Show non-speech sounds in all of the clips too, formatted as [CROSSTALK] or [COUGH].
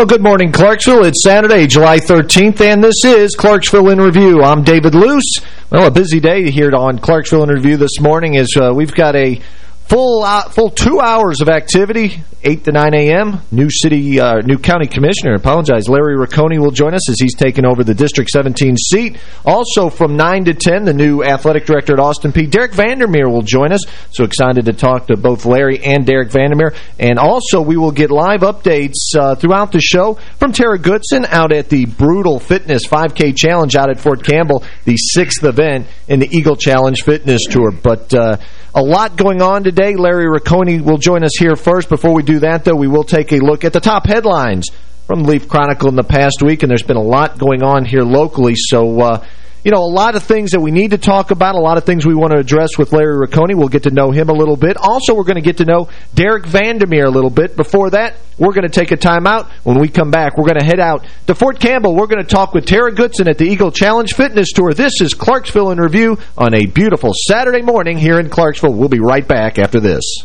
Oh, good morning, Clarksville. It's Saturday, July 13th, and this is Clarksville in Review. I'm David Luce. Well, a busy day here on Clarksville in Review this morning is uh, we've got a full uh, full two hours of activity, 8 to 9 a.m. New city, uh, new county commissioner, apologize, Larry Rocconi will join us as he's taking over the District 17 seat. Also from 9 to 10, the new athletic director at Austin Peay Derek van der will join us. So excited to talk to both Larry and Derek van der And also we will get live updates uh, throughout the show from Tara Goodson out at the Brutal Fitness 5K Challenge out at Fort Campbell, the sixth event in the Eagle Challenge Fitness Tour. But uh, a lot going on today. Larry Rocconi will join us here first. Before we do that, though, we will take a look at the top headlines from Leaf Chronicle in the past week, and there's been a lot going on here locally. So uh, you know, a lot of things that we need to talk about, a lot of things we want to address with Larry Rocconi. We'll get to know him a little bit. Also, we're going to get to know Derek van der Merwe a little bit. Before that, we're going to take a timeout. When we come back, we're going to head out to Fort Campbell. We're going to talk with Tara Goodson at the Eagle Challenge Fitness Tour. This is Clarksville in Review on a beautiful Saturday morning here in Clarksville. We'll be right back after this.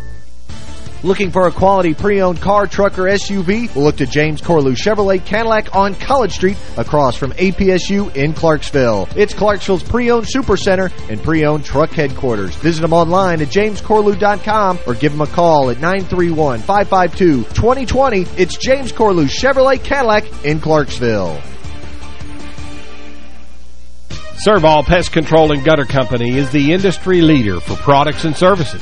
Looking for a quality pre-owned car, truck, or SUV? Look to James Corlew Chevrolet Cadillac on College Street across from APSU in Clarksville. It's Clarksville's pre-owned supercenter and pre-owned truck headquarters. Visit them online at jamescorlew.com or give them a call at 931-552-2020. It's James Corlew Chevrolet Cadillac in Clarksville. Servall Pest Control and Gutter Company is the industry leader for products and services.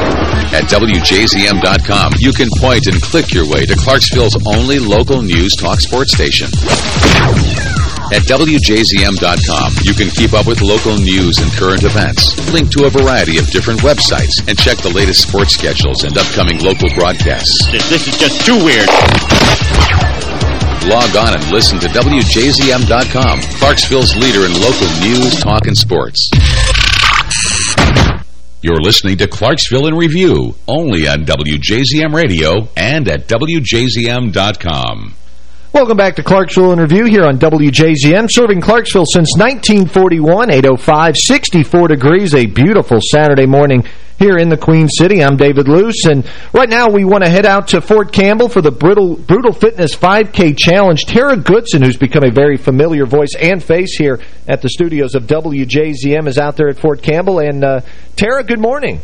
At WJZM.com, you can point and click your way to Clarksville's only local news talk sports station. At WJZM.com, you can keep up with local news and current events, link to a variety of different websites, and check the latest sports schedules and upcoming local broadcasts. This, this is just too weird. Log on and listen to WJZM.com, Clarksville's leader in local news, talk, and sports. You're listening to Clarksville in Review, only on WJZM Radio and at WJZM.com. Welcome back to Clarksville in Review here on WJZM, serving Clarksville since 1941, 805, 64 degrees, a beautiful Saturday morning here in the Queen City. I'm David Luce, and right now we want to head out to Fort Campbell for the Brutal, Brutal Fitness 5K Challenge. Tara Goodson, who's become a very familiar voice and face here at the studios of WJZM, is out there at Fort Campbell. And uh, Tara, good morning.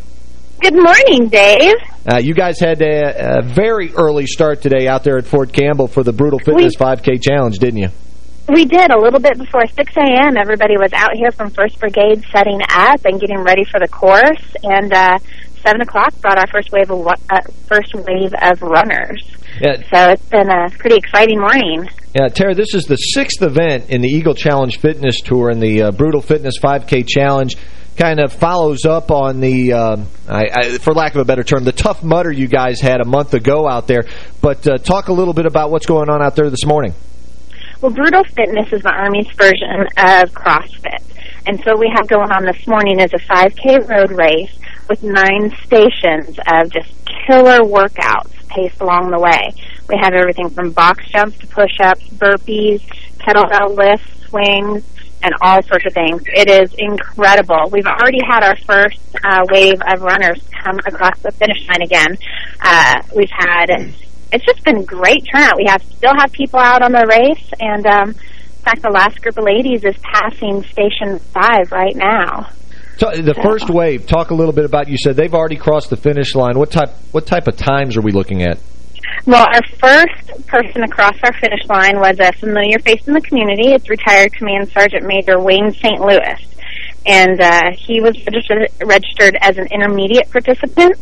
Good morning, Dave. Uh, you guys had a, a, very early start today out there at Fort Campbell for the Brutal Fitness we 5K Challenge, didn't you? We did. A little bit before 6 a.m., everybody was out here from 1st Brigade setting up and getting ready for the course. And uh, 7 o'clock brought our first wave of uh, first wave of runners. Yeah. So it's been a pretty exciting morning. Yeah, Tara, this is the sixth event in the Eagle Challenge Fitness Tour and the uh, Brutal Fitness 5K Challenge kind of follows up on the, uh, I, I, for lack of a better term, the Tough Mudder you guys had a month ago out there. But uh, talk a little bit about what's going on out there this morning. Well, Brutal Fitness is the Army's version of CrossFit. And so we have going on this morning is a 5K road race with nine stations of just killer workouts paced along the way. We have everything from box jumps to push-ups, burpees, kettlebell lifts, swings, and all sorts of things. It is incredible. We've already had our first uh, wave of runners come across the finish line again. Uh, we've had it's just been great turnout. We have still have people out on the race, and um, in fact, the last group of ladies is passing station five right now. So the so. first wave, talk a little bit about. You said they've already crossed the finish line. What type? What type of times are we looking at? Well, our first person across our finish line was a familiar face in the community. It's retired Command Sergeant Major Wayne St. Louis. And uh, he was registered, registered as an intermediate participant.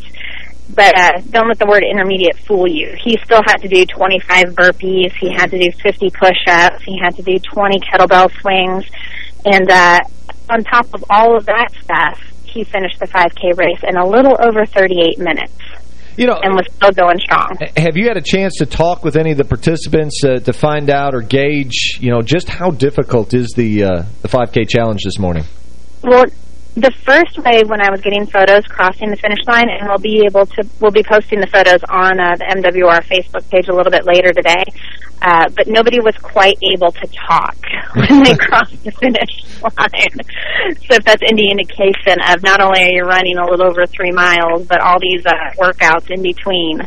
But uh, don't let the word intermediate fool you. He still had to do 25 burpees. He had to do 50 push-ups. He had to do 20 kettlebell swings. And uh, on top of all of that stuff, he finished the 5K race in a little over 38 minutes. You know, and was still going strong. Have you had a chance to talk with any of the participants uh, to find out or gauge, you know, just how difficult is the uh, the 5K challenge this morning? Well, the first wave when I was getting photos crossing the finish line, and we'll be able to we'll be posting the photos on uh, the MWR Facebook page a little bit later today. Uh, but nobody was quite able to talk [LAUGHS] when they crossed the finish line. So if that's any indication of not only are you running a little over three miles, but all these uh, workouts in between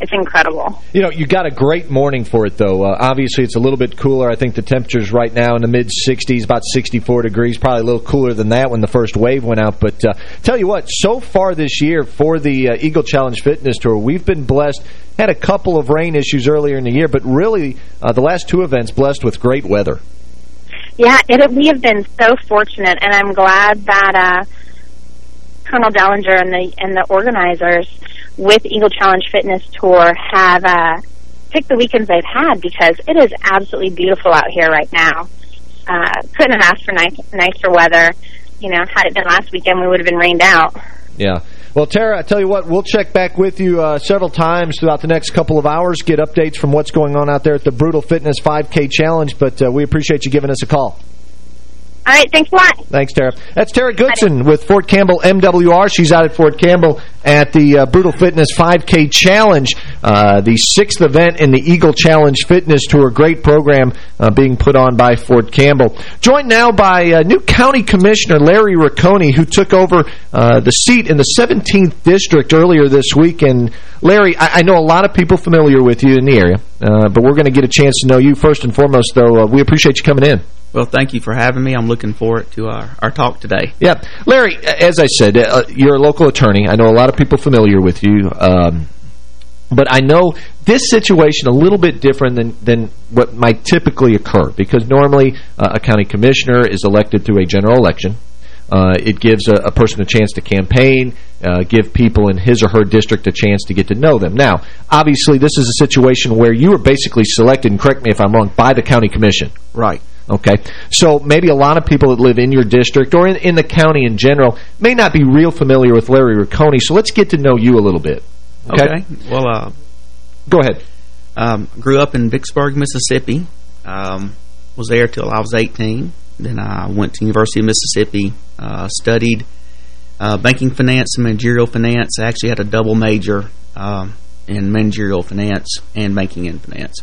it's incredible. You know, you got a great morning for it, though. Uh, obviously, it's a little bit cooler. I think the temperature's right now in the mid-60s, about 64 degrees, probably a little cooler than that when the first wave went out. But uh, tell you what, so far this year for the uh, Eagle Challenge Fitness Tour, we've been blessed. Had a couple of rain issues earlier in the year, but really uh, the last two events blessed with great weather. Yeah, it, we have been so fortunate, and I'm glad that uh, Colonel Dellinger and the and the organizers with Eagle Challenge Fitness Tour have uh, picked the weekends they've had because it is absolutely beautiful out here right now. Uh, couldn't have asked for nice, nicer weather. You know, had it been last weekend, we would have been rained out. Yeah. Well, Tara, I tell you what, we'll check back with you uh, several times throughout the next couple of hours, get updates from what's going on out there at the Brutal Fitness 5K Challenge, but uh, we appreciate you giving us a call. All right, thanks a lot. Thanks, Tara. That's Tara Goodson with Fort Campbell MWR. She's out at Fort Campbell at the uh, Brutal Fitness 5K Challenge, uh, the sixth event in the Eagle Challenge Fitness Tour. Great program uh, being put on by Fort Campbell. Joined now by uh, new County Commissioner Larry Rocconi, who took over uh, the seat in the 17th District earlier this week. And Larry, I, I know a lot of people familiar with you in the area, uh, but we're going to get a chance to know you first and foremost, though. we appreciate you coming in. Well, thank you for having me. I'm looking forward to our, our talk today. Yeah. Larry, as I said, uh, you're a local attorney. I know a lot of people familiar with you. Um, but I know this situation a little bit different than, than what might typically occur because normally uh, a county commissioner is elected through a general election. Uh, it gives a, a, person a chance to campaign, uh, give people in his or her district a chance to get to know them. Now, obviously, this is a situation where you are basically selected, and correct me if I'm wrong, by the county commission. Right. Okay, so maybe a lot of people that live in your district or in, in the county in general may not be real familiar with Larry Rocconi, so let's get to know you a little bit. Okay? okay. Well, uh, Go ahead. Um, grew up in Vicksburg, Mississippi. Um, was there till I was 18. Then I went to University of Mississippi, uh, studied uh, banking finance and managerial finance. I actually had a double major um, in managerial finance and banking and finance.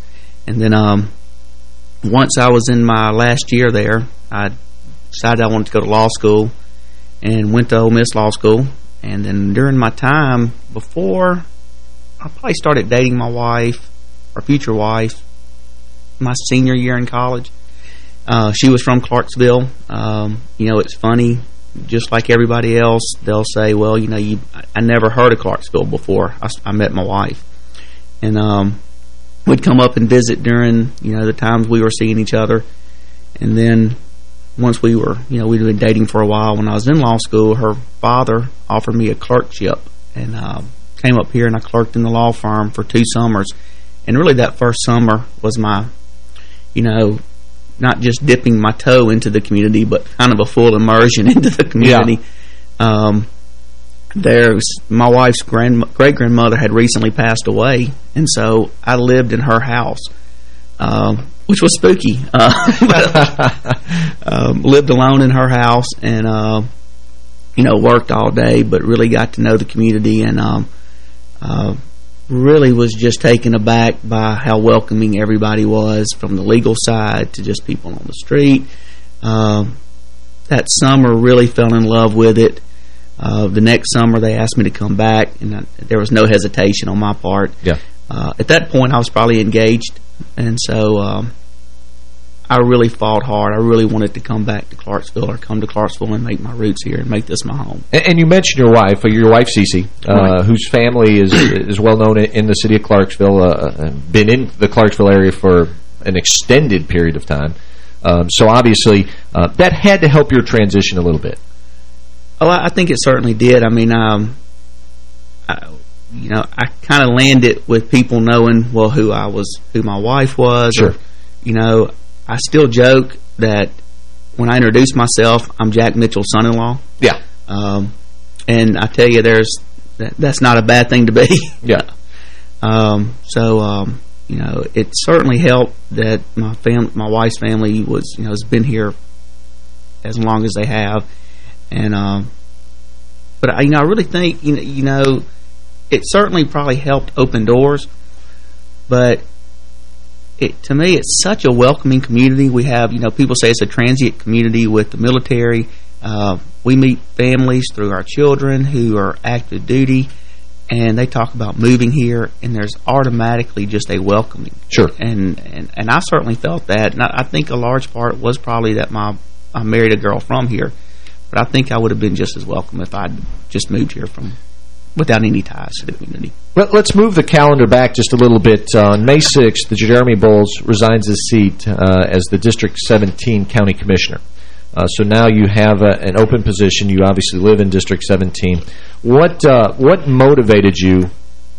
And then um, once I was in my last year there, I decided I wanted to go to law school and went to Ole Miss Law School. And then during my time before, I probably started dating my wife, or future wife, my senior year in college. Uh, she was from Clarksville. Um, you know, it's funny, just like everybody else, they'll say, well, you know, you, I never heard of Clarksville before I, I met my wife. And um, would come up and visit during, you know, the times we were seeing each other. And then once we were, you know, we'd been dating for a while. When I was in law school, her father offered me a clerkship and uh, came up here and I clerked in the law firm for two summers. And really that first summer was my, you know, not just dipping my toe into the community, but kind of a full immersion [LAUGHS] into the community. Yeah. Um, there's my wife's grand great grandmother had recently passed away, and so I lived in her house, um, which was spooky. Uh, [LAUGHS] um, lived alone in her house, and uh, you know worked all day, but really got to know the community, and um, uh, really was just taken aback by how welcoming everybody was, from the legal side to just people on the street. Um, that summer, really fell in love with it. Uh, the next summer, they asked me to come back, and I, there was no hesitation on my part. Yeah. Uh, at that point, I was probably engaged, and so um, I really fought hard. I really wanted to come back to Clarksville or come to Clarksville and make my roots here and make this my home. And, and you mentioned your wife, your wife Cece, uh, right. whose family is is well known in the city of Clarksville, uh, uh, been in the Clarksville area for an extended period of time. Um, so obviously, uh, that had to help your transition a little bit. Oh, I think it certainly did. I mean, um, I, you know, I kind of landed with people knowing, well, who I was, who my wife was. Sure. Or, you know, I still joke that when I introduce myself, I'm Jack Mitchell's son-in-law. Yeah. Um, and I tell you, there's that, that's not a bad thing to be. Yeah. [LAUGHS] um, so, um, you know, it certainly helped that my fam my wife's family was, you know, has been here as long as they have. And, um, but I, you know, I really think, you know, you know, it certainly probably helped open doors, but it, to me, it's such a welcoming community. We have, you know, people say it's a transient community with the military. Uh, we meet families through our children who are active duty, and they talk about moving here, and there's automatically just a welcoming. Sure. And and, and I certainly felt that, and I, I think a large part was probably that my I married a girl from here, but I think I would have been just as welcome if I'd just moved here from without any ties to the community. Let, us move the calendar back just a little bit. on May 6th, the Jeremy Bowles resigns his seat uh, as the District 17 County Commissioner. Uh, so now you have a, an open position. You obviously live in District 17. What uh, what motivated you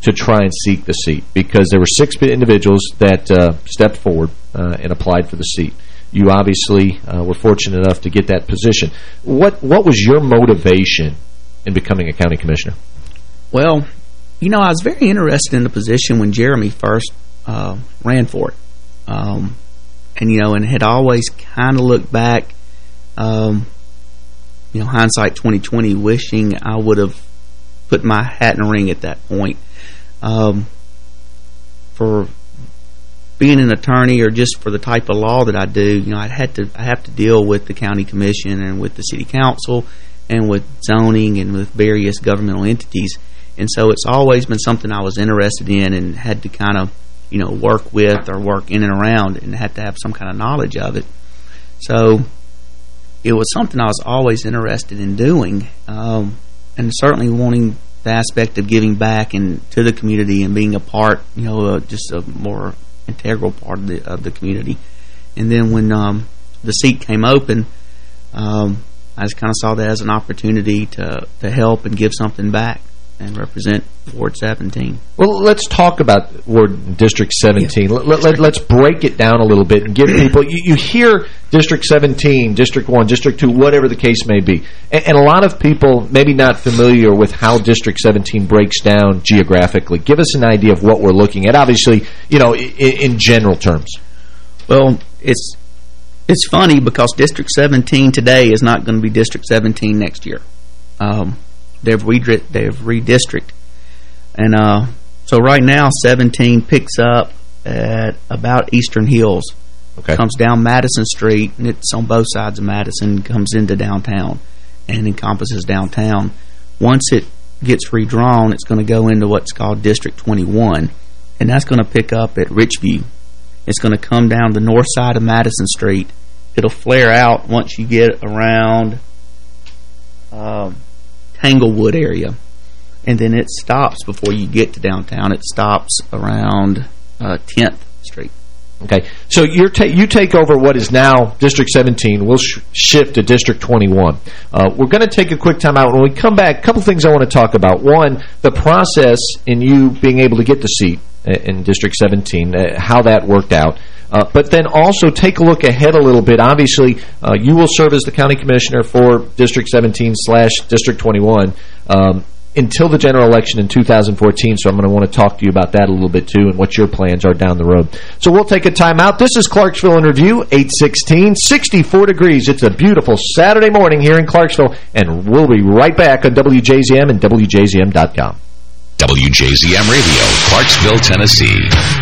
to try and seek the seat? Because there were six individuals that uh, stepped forward uh, and applied for the seat. You obviously uh, were fortunate enough to get that position. What what was your motivation in becoming a county commissioner? Well, you know, I was very interested in the position when Jeremy first uh, ran for it. Um, and, you know, and had always kind of looked back, um, you know, hindsight 2020, wishing I would have put my hat in the ring at that point. Um, for being an attorney or just for the type of law that I do, you know, I had to I have to deal with the county commission and with the city council and with zoning and with various governmental entities. And so it's always been something I was interested in and had to kind of, you know, work with or work in and around and had to have some kind of knowledge of it. So it was something I was always interested in doing um, and certainly wanting the aspect of giving back and to the community and being a part, you know, uh, just a more integral part of the, of the community. And then when um, the seat came open, um, I just kind of saw that as an opportunity to, to help and give something back and represent Ward 17. Well, let's talk about Ward District 17. Yeah. Let, us let, break it down a little bit and give [CLEARS THROAT] people, you, you, hear District 17, District 1, District 2, whatever the case may be. And, and, a lot of people maybe not familiar with how District 17 breaks down geographically. Give us an idea of what we're looking at, obviously, you know, in, in general terms. Well, it's it's funny because District 17 today is not going to be District 17 next year. Um, they've, redri they've redistrict. And uh, so right now, 17 picks up at about Eastern Hills. Okay. Comes down Madison Street, and it's on both sides of Madison, comes into downtown and encompasses downtown. Once it gets redrawn, it's going to go into what's called District 21, and that's going to pick up at Richview. It's going to come down the north side of Madison Street. It'll flare out once you get around um, Tanglewood area. And then it stops before you get to downtown. It stops around uh, 10th Street. Okay, so you you take over what is now District 17. We'll sh shift to District 21. Uh, we're going to take a quick time out. When we come back, a couple things I want to talk about. One, the process in you being able to get the seat in District 17, uh, how that worked out. Uh, but then also take a look ahead a little bit. Obviously, uh, you will serve as the county commissioner for District 17 slash District 21 um, until the general election in 2014. So I'm going to want to talk to you about that a little bit too and what your plans are down the road. So we'll take a time out. This is Clarksville in Review, 816, 64 degrees. It's a beautiful Saturday morning here in Clarksville, and we'll be right back on WJZM and WJZM.com. WJZM Radio, Clarksville, Tennessee.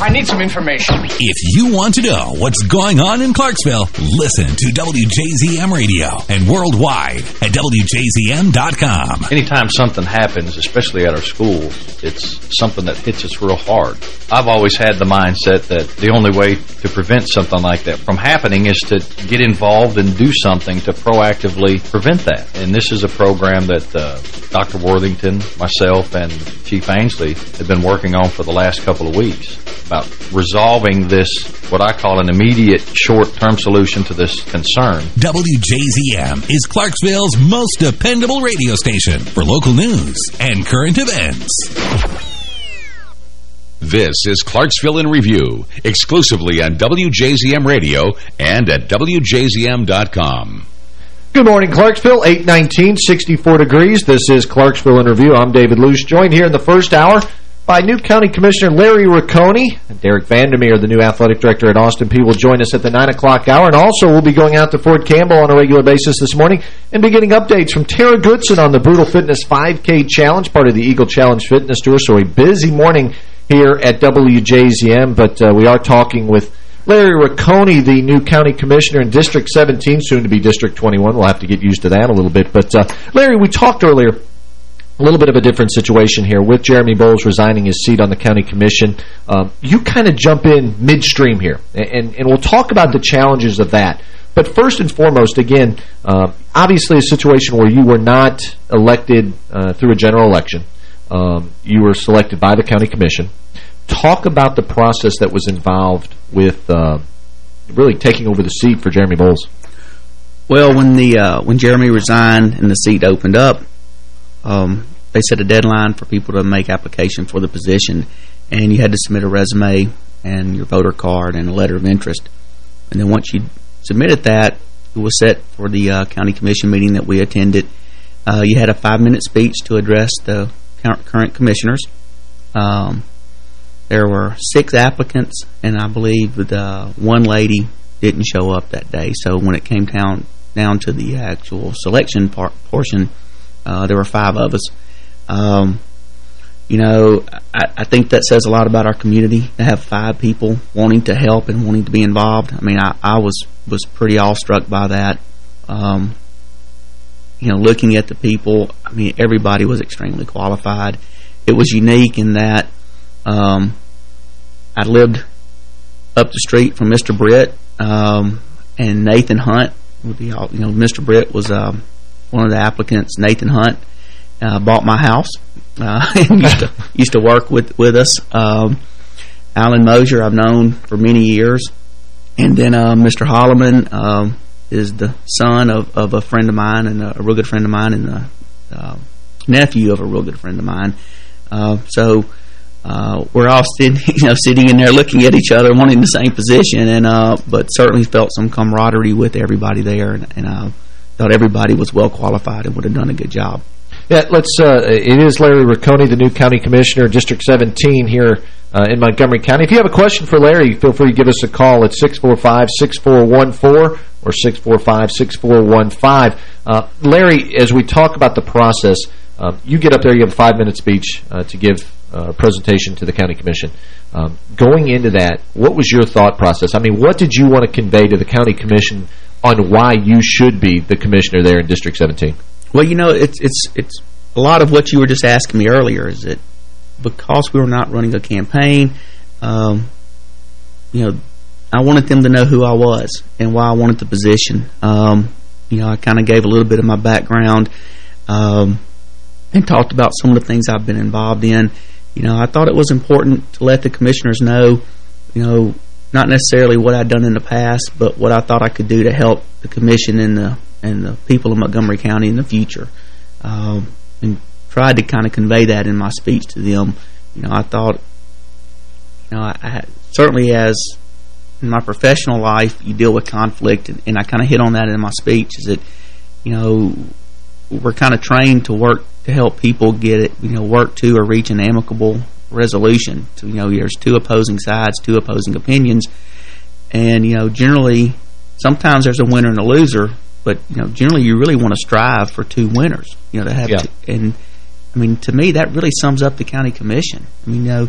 I need some information. If you want to know what's going on in Clarksville, listen to WJZM Radio and worldwide at WJZM.com. Anytime something happens, especially at our schools, it's something that hits us real hard. I've always had the mindset that the only way to prevent something like that from happening is to get involved and do something to proactively prevent that. And this is a program that uh, Dr. Worthington, myself, and Chief Ainsley have been working on for the last couple of weeks about resolving this, what I call an immediate short-term solution to this concern. WJZM is Clarksville's most dependable radio station for local news and current events. This is Clarksville in Review, exclusively on WJZM Radio and at WJZM.com. Good morning, Clarksville. 819, 64 degrees. This is Clarksville in Review. I'm David Luce, joined here in the first hour by new County Commissioner Larry Rocconi. And Derek van der Merwe, the new athletic director at Austin Peay, will join us at the 9 o'clock hour. And also, we'll be going out to Fort Campbell on a regular basis this morning and be getting updates from Tara Goodson on the Brutal Fitness 5K Challenge, part of the Eagle Challenge Fitness Tour. So a busy morning here at WJZM, but uh, we are talking with Larry Rocconi, the new county commissioner in District 17, soon to be District 21. We'll have to get used to that a little bit. But, uh, Larry, we talked earlier a little bit of a different situation here with Jeremy Bowles resigning his seat on the county commission. Um, you kind of jump in midstream here, and, and we'll talk about the challenges of that. But first and foremost, again, uh, obviously a situation where you were not elected uh, through a general election. Um, you were selected by the county commission. Talk about the process that was involved with uh, really taking over the seat for Jeremy Bowles. Well, when the uh, when Jeremy resigned and the seat opened up, um, they set a deadline for people to make application for the position, and you had to submit a resume and your voter card and a letter of interest. And then once you submitted that, it was set for the uh, county commission meeting that we attended. Uh, you had a five-minute speech to address the current commissioners. Um, there were six applicants, and I believe the one lady didn't show up that day. So when it came down down to the actual selection part, portion, uh, there were five of us. Um, you know, I, I, think that says a lot about our community to have five people wanting to help and wanting to be involved. I mean, I, I was was pretty awestruck by that. Um, you know, looking at the people, I mean, everybody was extremely qualified. It was unique in that um, I lived up the street from Mr. Britt um, and Nathan Hunt. Would be, you know, Mr. Britt was um, one of the applicants, Nathan Hunt, uh, bought my house uh, [LAUGHS] and used to, used to work with, with us. Um, Alan Mosier I've known for many years. And then uh, Mr. Holloman um, is the son of, of a friend of mine and a, a real good friend of mine and the uh, nephew of a real good friend of mine. Uh, so uh, we're all sitting, [LAUGHS] you know, sitting in there looking at each other, wanting the same position, and but certainly felt some camaraderie with everybody there, and, and thought everybody was well qualified and would have done a good job. Yeah, let's. Uh, it is Larry Rocconi, the new county commissioner, District 17 here uh, in Montgomery County. If you have a question for Larry, feel free to give us a call at 645-6414 or or 645-6415. Uh, Larry, as we talk about the process, uh, you get up there, you have a five-minute speech uh, to give a presentation to the county commission. Um, going into that, what was your thought process? I mean, what did you want to convey to the county commission on why you should be the commissioner there in District 17? Well, you know, it's it's it's a lot of what you were just asking me earlier is that because we were not running a campaign, um, you know, I wanted them to know who I was and why I wanted the position. Um, you know, I kind of gave a little bit of my background um, and talked about some of the things I've been involved in. You know, I thought it was important to let the commissioners know, you know, not necessarily what I'd done in the past, but what I thought I could do to help the commission and the and the people of Montgomery County in the future. Um, and tried to kind of convey that in my speech to them. You know, I thought, you know, I, I certainly as in my professional life, you deal with conflict, and, and I kind of hit on that in my speech, is that, you know, we're kind of trained to work to help people get it, you know, work to or reach an amicable resolution. So, you know, there's two opposing sides, two opposing opinions, and, you know, generally, sometimes there's a winner and a loser, but, you know, generally you really want to strive for two winners, you know, to have, yeah. two, and, I mean, to me, that really sums up the county commission. I mean, you know,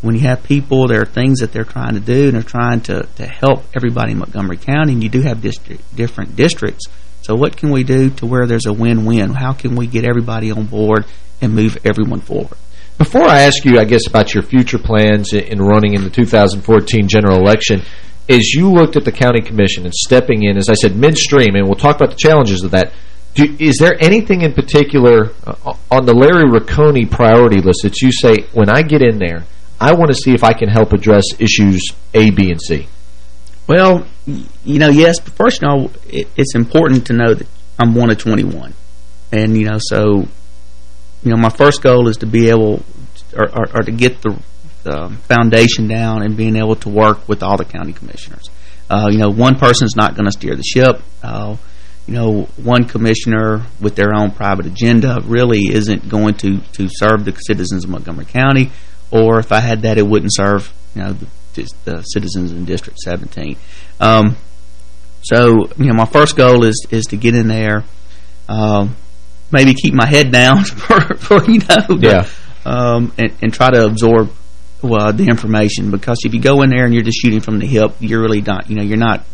when you have people, there are things that they're trying to do, and they're trying to, to help everybody in Montgomery County, and you do have district, different districts. So what can we do to where there's a win-win? How can we get everybody on board and move everyone forward? Before I ask you, I guess, about your future plans in running in the 2014 general election, as you looked at the county commission and stepping in, as I said, midstream, and we'll talk about the challenges of that, do, is there anything in particular uh, on the Larry Rocconi priority list that you say, when I get in there, I want to see if I can help address issues A, B, and C? Well, you know, yes, but first, of all, it, it's important to know that I'm one of 21. And, you know, so, you know, my first goal is to be able, or, or, or to get the, the, foundation down and being able to work with all the county commissioners. Uh, you know, one person's not going to steer the ship. Uh, you know, one commissioner with their own private agenda really isn't going to, to serve the citizens of Montgomery County, or if I had that, it wouldn't serve, you know, the, the citizens in District 17. Um, so, you know, my first goal is is to get in there, um, maybe keep my head down [LAUGHS] for, for you know, yeah. um, and, and try to absorb well, the information because if you go in there and you're just shooting from the hip, you're really not, you know, you're not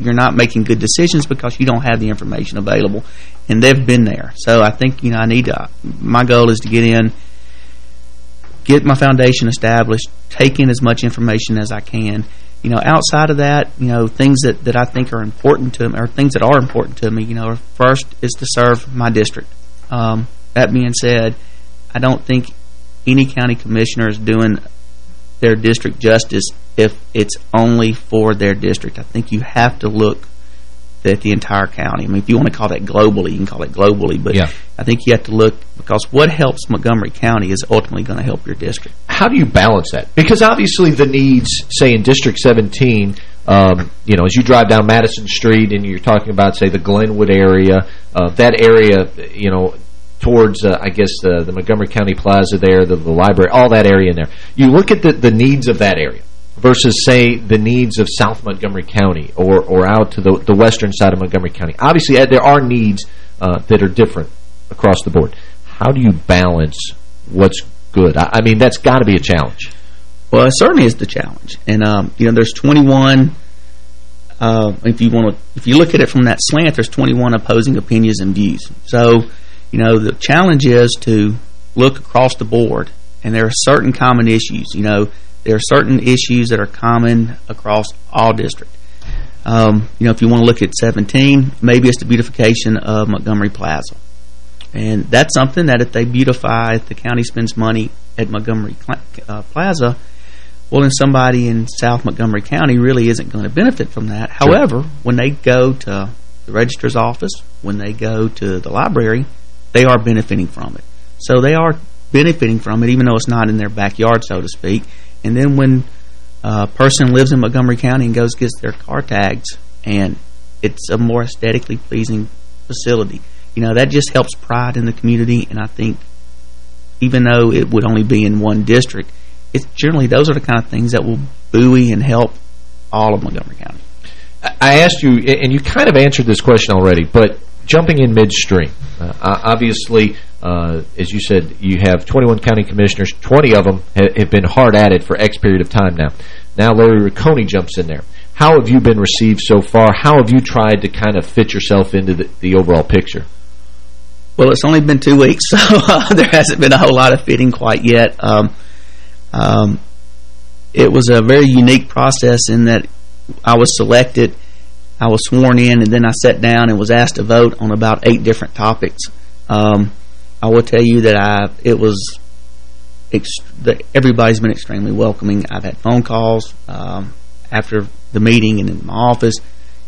you're not making good decisions because you don't have the information available. And they've been there. So I think, you know, I need to, my goal is to get in, get my foundation established, take in as much information as I can. You know, outside of that, you know, things that, that I think are important to me, or things that are important to me, you know, first is to serve my district. Um, that being said, I don't think any county commissioner is doing their district justice if it's only for their district. I think you have to look at the entire county. I mean, if you want to call that globally, you can call it globally, but yeah. I think you have to look because what helps Montgomery County is ultimately going to help your district. How do you balance that? Because obviously the needs, say in District 17, um, you know, as you drive down Madison Street and you're talking about, say, the Glenwood area, uh, that area, you know, towards, uh, I guess, the, the Montgomery County Plaza there, the, the library, all that area in there. You look at the, the needs of that area versus, say, the needs of South Montgomery County or, or out to the, the western side of Montgomery County. Obviously, uh, there are needs uh, that are different across the board. How do you balance what's good? I, I mean, that's got to be a challenge. Well, it certainly is the challenge. And, um, you know, there's 21... Uh, if you want to, if you look at it from that slant, there's 21 opposing opinions and views. So, you know, the challenge is to look across the board, and there are certain common issues. You know, there are certain issues that are common across all districts. Um, you know, if you want to look at 17, maybe it's the beautification of Montgomery Plaza. And that's something that if they beautify, if the county spends money at Montgomery uh, Plaza, well, then somebody in South Montgomery County really isn't going to benefit from that. Sure. However, when they go to the registrar's office, when they go to the library, they are benefiting from it. So they are benefiting from it, even though it's not in their backyard, so to speak. And then when a person lives in Montgomery County and goes gets their car tags, and it's a more aesthetically pleasing facility, you know, that just helps pride in the community. And I think even though it would only be in one district, it's generally those are the kind of things that will buoy and help all of Montgomery County. I asked you, and you kind of answered this question already, but jumping in midstream, uh, obviously, uh, as you said, you have 21 county commissioners. 20 of them ha have been hard at it for X period of time now. Now Larry Rocconi jumps in there. How have you been received so far? How have you tried to kind of fit yourself into the, the overall picture? Well, it's only been two weeks, [LAUGHS] so uh, there hasn't been a whole lot of fitting quite yet. Um, um, it was a very unique process in that I was selected, I was sworn in, and then I sat down and was asked to vote on about eight different topics. Um, I will tell you that I it was everybody's been extremely welcoming. I've had phone calls um, after the meeting and in my office,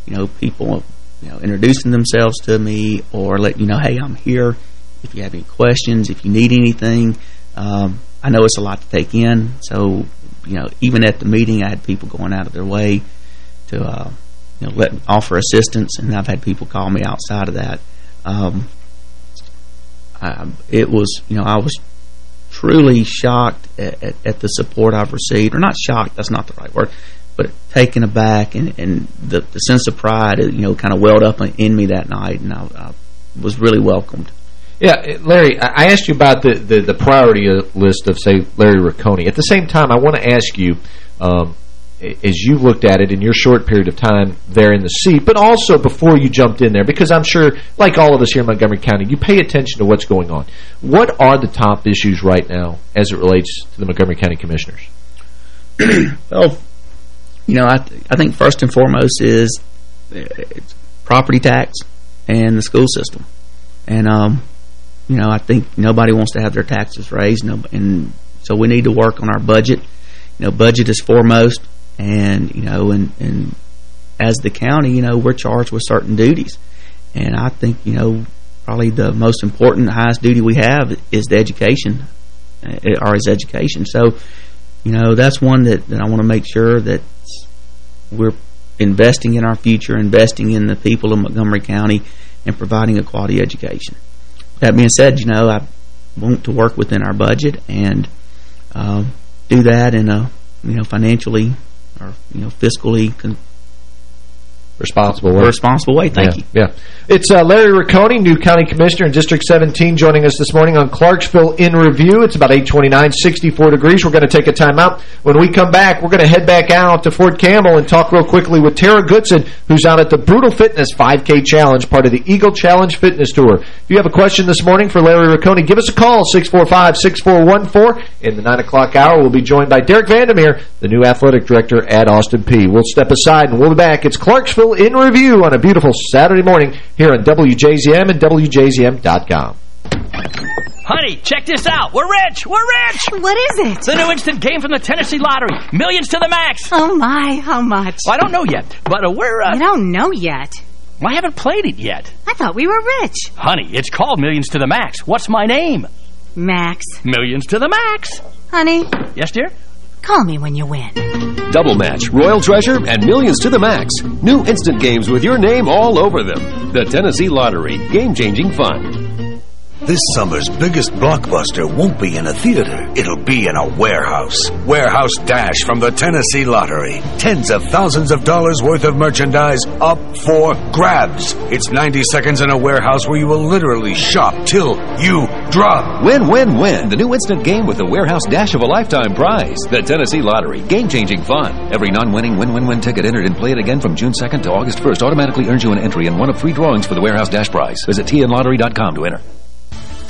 you know, people you know, introducing themselves to me or letting you know, hey, I'm here. If you have any questions, if you need anything, um, I know it's a lot to take in. So, you know, even at the meeting, I had people going out of their way to, uh, you know, let offer assistance, and I've had people call me outside of that. Um, I, it was, you know, I was truly shocked at, at, at, the support I've received, or not shocked, that's not the right word, but taken aback and, and the, the sense of pride, you know, kind of welled up in me that night, and I, I was really welcomed. Yeah, Larry, I asked you about the, the, the priority list of, say, Larry Rocconi. At the same time, I want to ask you, um, as you looked at it in your short period of time there in the seat, but also before you jumped in there, because I'm sure, like all of us here in Montgomery County, you pay attention to what's going on. What are the top issues right now as it relates to the Montgomery County Commissioners? [CLEARS THROAT] well, you know, I, th I think first and foremost is uh, property tax and the school system. And, um, you know, I think nobody wants to have their taxes raised, no, and so we need to work on our budget. You know, budget is foremost, and, you know, and, and as the county, you know, we're charged with certain duties. And I think, you know, probably the most important, highest duty we have is the education, uh, or is education. So, you know, that's one that, that I want to make sure that we're investing in our future, investing in the people of Montgomery County, and providing a quality education. That being said, you know, I want to work within our budget and uh, do that in a, you know, financially or, you know, fiscally responsible way. responsible way. Thank yeah, you. Yeah. It's uh, Larry Rocconi, new county commissioner in District 17, joining us this morning on Clarksville in Review. It's about 829, 64 degrees. We're going to take a time out. When we come back, we're going to head back out to Fort Campbell and talk real quickly with Tara Goodson, who's out at the Brutal Fitness 5K Challenge, part of the Eagle Challenge Fitness Tour. If you have a question this morning for Larry Rocconi, give us a call, 645-6414. In the 9 o'clock hour, we'll be joined by Derek van der Merwe, the new athletic director at Austin Peay We'll step aside and we'll be back. It's Clarksville in Review on a beautiful Saturday morning here on WJZM and WJZM.com. Honey, check this out. We're rich. We're rich. What is it? It's the new instant game from the Tennessee Lottery. Millions to the max. Oh, my. How much? Well, I don't know yet, but uh, we're... Uh, you don't know yet? I haven't played it yet. I thought we were rich. Honey, it's called Millions to the Max. What's my name? Max. Millions to the Max. Honey. Yes, dear? Call me when you win. Double Match, Royal Treasure, and Millions to the Max. New instant games with your name all over them. The Tennessee Lottery. Game-changing fun. This summer's biggest blockbuster won't be in a theater. It'll be in a warehouse. Warehouse Dash from the Tennessee Lottery. Tens of thousands of dollars worth of merchandise up for grabs. It's 90 seconds in a warehouse where you will literally shop till you drop. Win, win, win. The new instant game with the Warehouse Dash of a lifetime prize. The Tennessee Lottery. Game-changing fun. Every non-winning win-win-win ticket entered and played again from June 2nd to August 1st automatically earns you an entry in one of three drawings for the Warehouse Dash prize. Visit tnlottery.com to enter.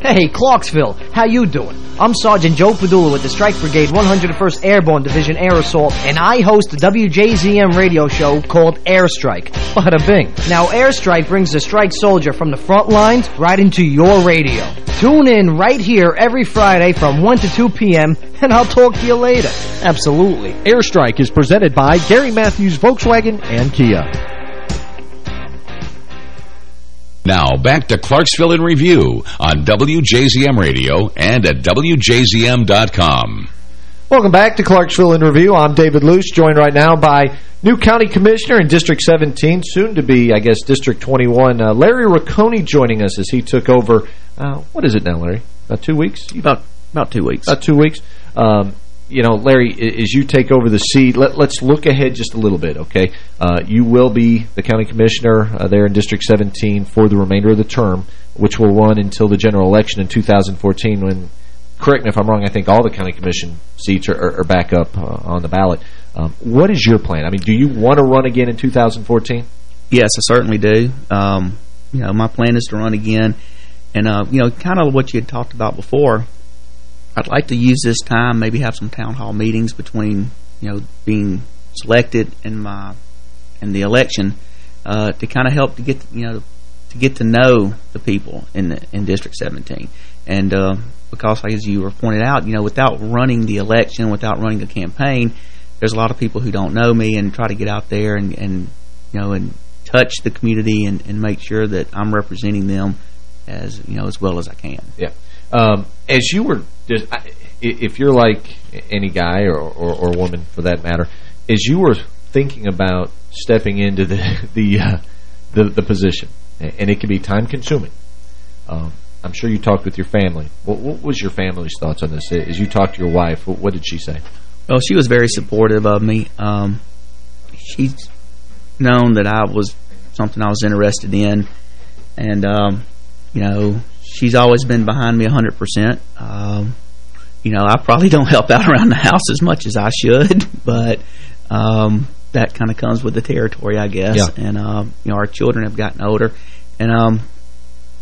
Hey, Clarksville, how you doing? I'm Sergeant Joe Padula with the Strike Brigade 101st Airborne Division Air Assault, and I host the WJZM radio show called Airstrike. Bada bing. Now, Airstrike brings the strike soldier from the front lines right into your radio. Tune in right here every Friday from 1 to 2 p.m., and I'll talk to you later. Absolutely. Airstrike is presented by Gary Matthews Volkswagen and Kia. Now, back to Clarksville in Review on WJZM Radio and at WJZM.com. Welcome back to Clarksville in Review. I'm David Luce, joined right now by new county commissioner in District 17, soon to be, I guess, District 21, uh, Larry Rocconi joining us as he took over, uh, what is it now, Larry? About two weeks? About about two weeks. About two weeks. Um, you know, Larry, as you take over the seat, let, us look ahead just a little bit, okay? Uh, you will be the county commissioner uh, there in District 17 for the remainder of the term, which will run until the general election in 2014 when, correct me if I'm wrong, I think all the county commission seats are, are, are back up uh, on the ballot. Um, what is your plan? I mean, do you want to run again in 2014? Yes, I certainly do. Um, you know, my plan is to run again. And, uh, you know, kind of what you had talked about before, I'd like to use this time, maybe have some town hall meetings between, you know, being selected and my and the election uh, to kind of help to get, you know, to get to know the people in the, in District 17. And uh, because, as you were pointed out, you know, without running the election, without running a campaign, there's a lot of people who don't know me and try to get out there and, and you know, and touch the community and, and make sure that I'm representing them as, you know, as well as I can. Yeah. Um, as you were, if you're like any guy or, or, or, woman for that matter, as you were thinking about stepping into the [LAUGHS] the uh, the, the, position, and it can be time consuming. Um, I'm sure you talked with your family. What, what, was your family's thoughts on this? As you talked to your wife, what, what did she say? Well, she was very supportive of me. Um, she's known that I was something I was interested in, and um, you know, she's always been behind me 100%. Um, you know, I probably don't help out around the house as much as I should, [LAUGHS] but um, that kind of comes with the territory, I guess. Yeah. And, um, you know, our children have gotten older. And, um,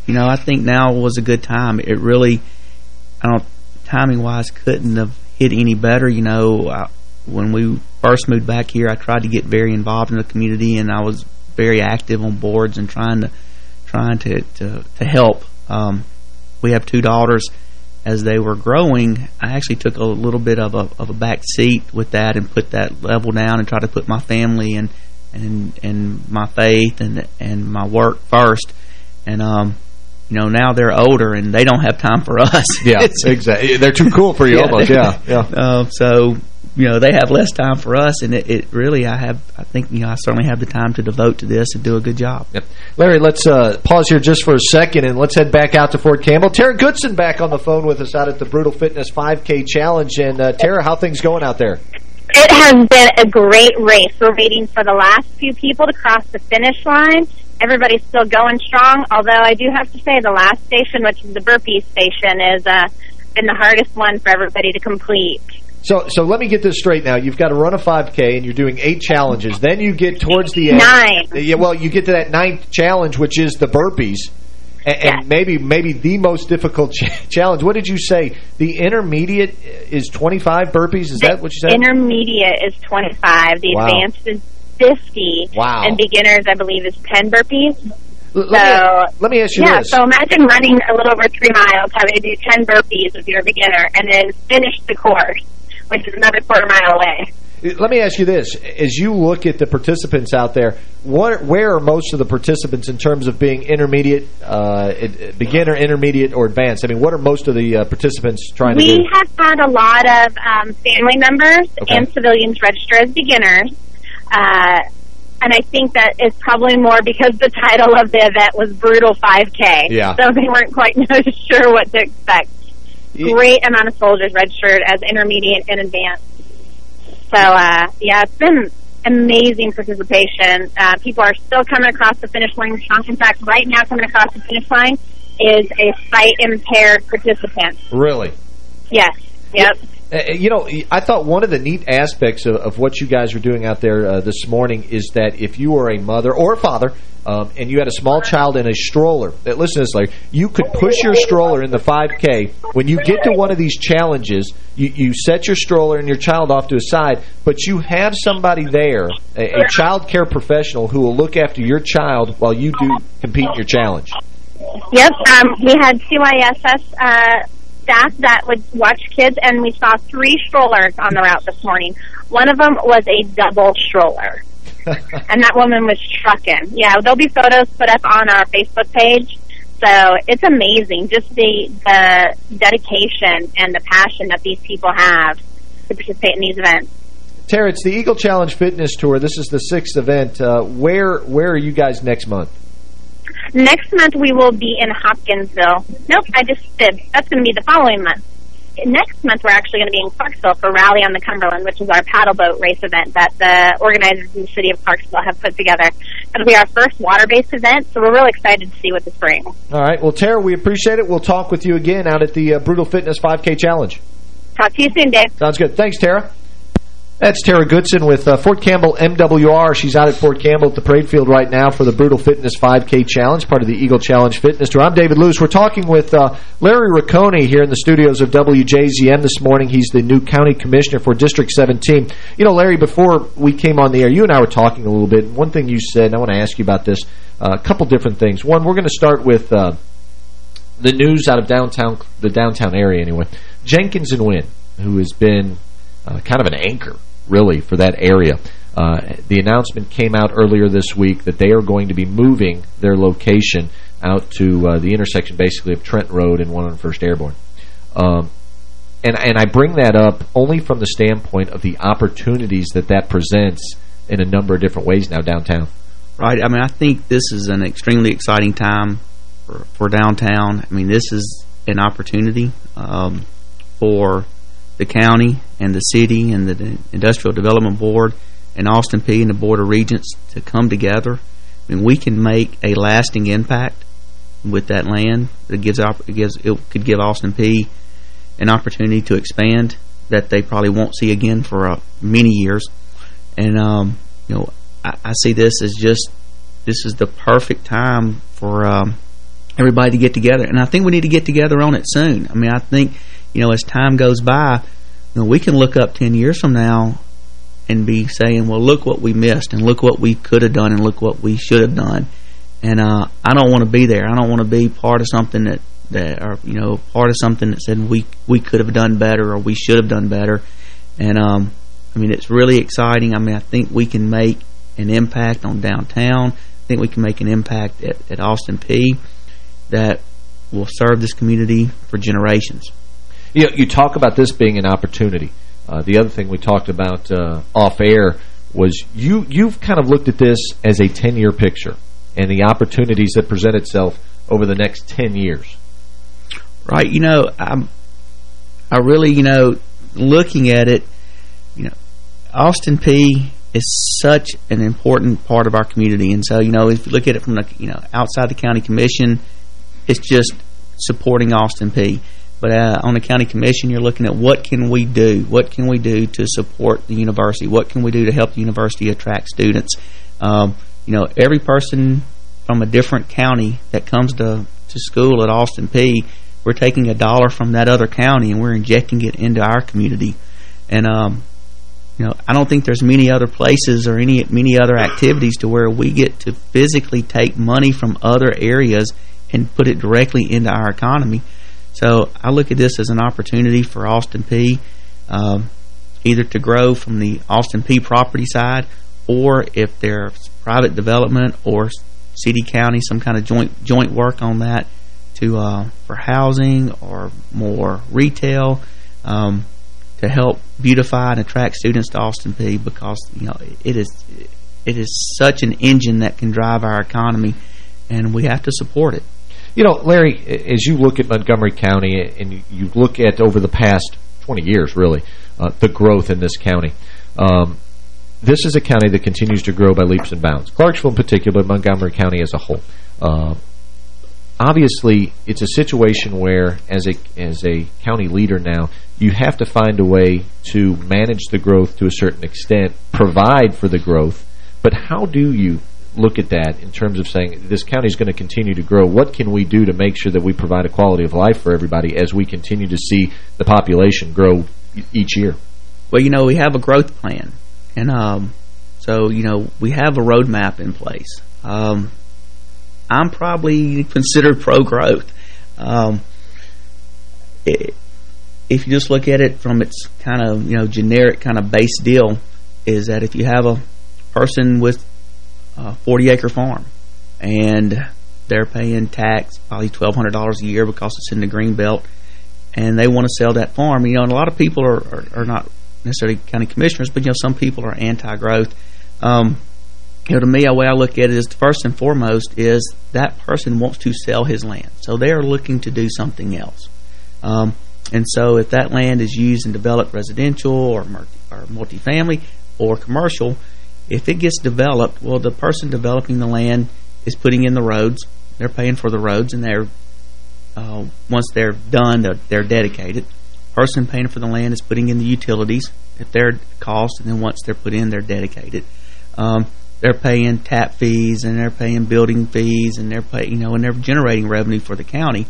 you know, I think now was a good time. It really, I don't, timing-wise, couldn't have hit any better. You know, I, when we first moved back here, I tried to get very involved in the community, and I was very active on boards and trying to trying to, to, to help um, we have two daughters. As they were growing, I actually took a little bit of a, of a back seat with that and put that level down and tried to put my family and and and my faith and and my work first. And um, you know, now they're older and they don't have time for us. Yeah, [LAUGHS] exactly. They're too cool for you yeah, almost. Yeah, yeah. Uh, [LAUGHS] so you know, they have less time for us, and it, it, really, I have, I think, you know, I certainly have the time to devote to this and do a good job. Yep. Larry, let's uh, pause here just for a second, and let's head back out to Fort Campbell. Tara Goodson back on the phone with us out at the Brutal Fitness 5K Challenge. And, uh, Tara, how things going out there? It has been a great race. We're waiting for the last few people to cross the finish line. Everybody's still going strong, although I do have to say the last station, which is the burpee station, has uh, been the hardest one for everybody to complete. So, so let me get this straight now. You've got to run a 5K, and you're doing eight challenges. Then you get towards the end. Nine. Yeah, well, you get to that ninth challenge, which is the burpees. And, yes. and maybe maybe the most difficult ch [LAUGHS] challenge. What did you say? The intermediate is 25 burpees? Is the that what you said? intermediate is 25. The wow. advanced is 50. Wow. And beginners, I believe, is 10 burpees. L so, let, me, let me ask you yeah, this. so imagine running a little over three miles, having to do 10 burpees if you're a beginner, and then finish the course which is another quarter mile away. Let me ask you this. As you look at the participants out there, what, where are most of the participants in terms of being intermediate, uh, beginner, intermediate, or advanced? I mean, what are most of the uh, participants trying we to do? We have had a lot of um, family members okay. and civilians register as beginners. Uh, and I think that is probably more because the title of the event was Brutal 5K. Yeah. So they weren't quite [LAUGHS] sure what to expect. Great amount of soldiers registered as intermediate and advanced. So, uh, yeah, it's been amazing participation. Uh, people are still coming across the finish line strong. In fact, right now coming across the finish line is a sight-impaired participant. Really? Yes. Yep. Uh, you know, I thought one of the neat aspects of, of what you guys are doing out there uh, this morning is that if you are a mother or a father um, and you had a small child in a stroller, that listen to this, like you could push your stroller in the 5K. When you get to one of these challenges, you, you set your stroller and your child off to a side, but you have somebody there, a, a child care professional, who will look after your child while you do compete in your challenge. Yep. Um, we had CYSS uh, staff that would watch kids, and we saw three strollers on the route this morning. One of them was a double stroller. [LAUGHS] and that woman was trucking. Yeah, there'll be photos put up on our Facebook page. So it's amazing, just the the dedication and the passion that these people have to participate in these events. Tara, it's the Eagle Challenge Fitness Tour. This is the sixth event. Uh, where where are you guys next month? Next month we will be in Hopkinsville. Nope, I just did. That's going to be the following month. Next month we're actually going to be in Clarksville for Rally on the Cumberland, which is our paddle boat race event that the organizers in the city of Clarksville have put together. It'll be our first water-based event, so we're really excited to see what this brings. All right. Well, Tara, we appreciate it. We'll talk with you again out at the uh, Brutal Fitness 5K Challenge. Talk to you soon, Dave. Sounds good. Thanks, Tara. That's Tara Goodson with uh, Fort Campbell MWR. She's out at Fort Campbell at the parade field right now for the Brutal Fitness 5K Challenge, part of the Eagle Challenge Fitness Tour. I'm David Lewis. We're talking with uh, Larry Rocconi here in the studios of WJZM this morning. He's the new county commissioner for District 17. You know, Larry, before we came on the air, you and I were talking a little bit. One thing you said, and I want to ask you about this, uh, a couple different things. One, we're going to start with uh, the news out of downtown, the downtown area anyway. Jenkins and Wynn, who has been uh, kind of an anchor really, for that area. Uh, the announcement came out earlier this week that they are going to be moving their location out to uh, the intersection, basically, of Trent Road and 101st Airborne. Um, and, and I bring that up only from the standpoint of the opportunities that that presents in a number of different ways now downtown. Right. I mean, I think this is an extremely exciting time for, for downtown. I mean, this is an opportunity um, for the county and the city and the Industrial Development Board and Austin Peay and the Board of Regents to come together. I mean, we can make a lasting impact with that land. It gives, it gives it could give Austin Peay an opportunity to expand that they probably won't see again for uh, many years. And um, you know, I, I, see this as just this is the perfect time for um, everybody to get together. And I think we need to get together on it soon. I mean, I think you know, as time goes by, you know, we can look up 10 years from now and be saying, well, look what we missed and look what we could have done and look what we should have done. And uh, I don't want to be there. I don't want to be part of something that, that or, you know, part of something that said we we could have done better or we should have done better. And, um, I mean, it's really exciting. I mean, I think we can make an impact on downtown. I think we can make an impact at, at Austin Peay that will serve this community for generations. You know, you talk about this being an opportunity. Uh, the other thing we talked about uh, off air was you you've kind of looked at this as a 10-year picture and the opportunities that present itself over the next 10 years. Right. You know, I'm I really, you know, looking at it, you know, Austin Peay is such an important part of our community. And so, you know, if you look at it from the, you know, outside the county commission, it's just supporting Austin Peay. But uh, on the county commission, you're looking at what can we do? What can we do to support the university? What can we do to help the university attract students? Um, you know, every person from a different county that comes to, to school at Austin Peay, we're taking a dollar from that other county and we're injecting it into our community. And, um, you know, I don't think there's many other places or any many other activities to where we get to physically take money from other areas and put it directly into our economy. So I look at this as an opportunity for Austin Peay, um, either to grow from the Austin Peay property side, or if there's private development or city county, some kind of joint joint work on that to uh, for housing or more retail to help beautify and attract students to Austin Peay because you know it is it is such an engine that can drive our economy, and we have to support it. You know, Larry, as you look at Montgomery County and you look at over the past 20 years, really, uh, the growth in this county, um, this is a county that continues to grow by leaps and bounds. Clarksville in particular, Montgomery County as a whole. Uh, obviously, it's a situation where, as a as a county leader now, you have to find a way to manage the growth to a certain extent, provide for the growth, but how do you look at that in terms of saying this county is going to continue to grow? What can we do to make sure that we provide a quality of life for everybody as we continue to see the population grow each year? Well, you know, we have a growth plan. And um, so, you know, we have a roadmap in place. Um, I'm probably considered pro-growth. Um, if you just look at it from its kind of, you know, generic kind of base deal, is that if you have a person with a 40-acre farm and they're paying tax probably $1,200 a year because it's in the green belt, and they want to sell that farm, you know, and a lot of people are, are, are not necessarily county commissioners, but, you know, some people are anti-growth. Um, you know, to me, the way I look at it is first and foremost is that person wants to sell his land. So they are looking to do something else. Um, and so if that land is used and developed residential or, or multifamily or commercial, if it gets developed, well, the person developing the land is putting in the roads. They're paying for the roads, and they're uh, once they're done, they're, they're dedicated. Person paying for the land is putting in the utilities at their cost, and then once they're put in, they're dedicated. Um, they're paying tap fees and they're paying building fees and they're pay, you know and they're generating revenue for the county.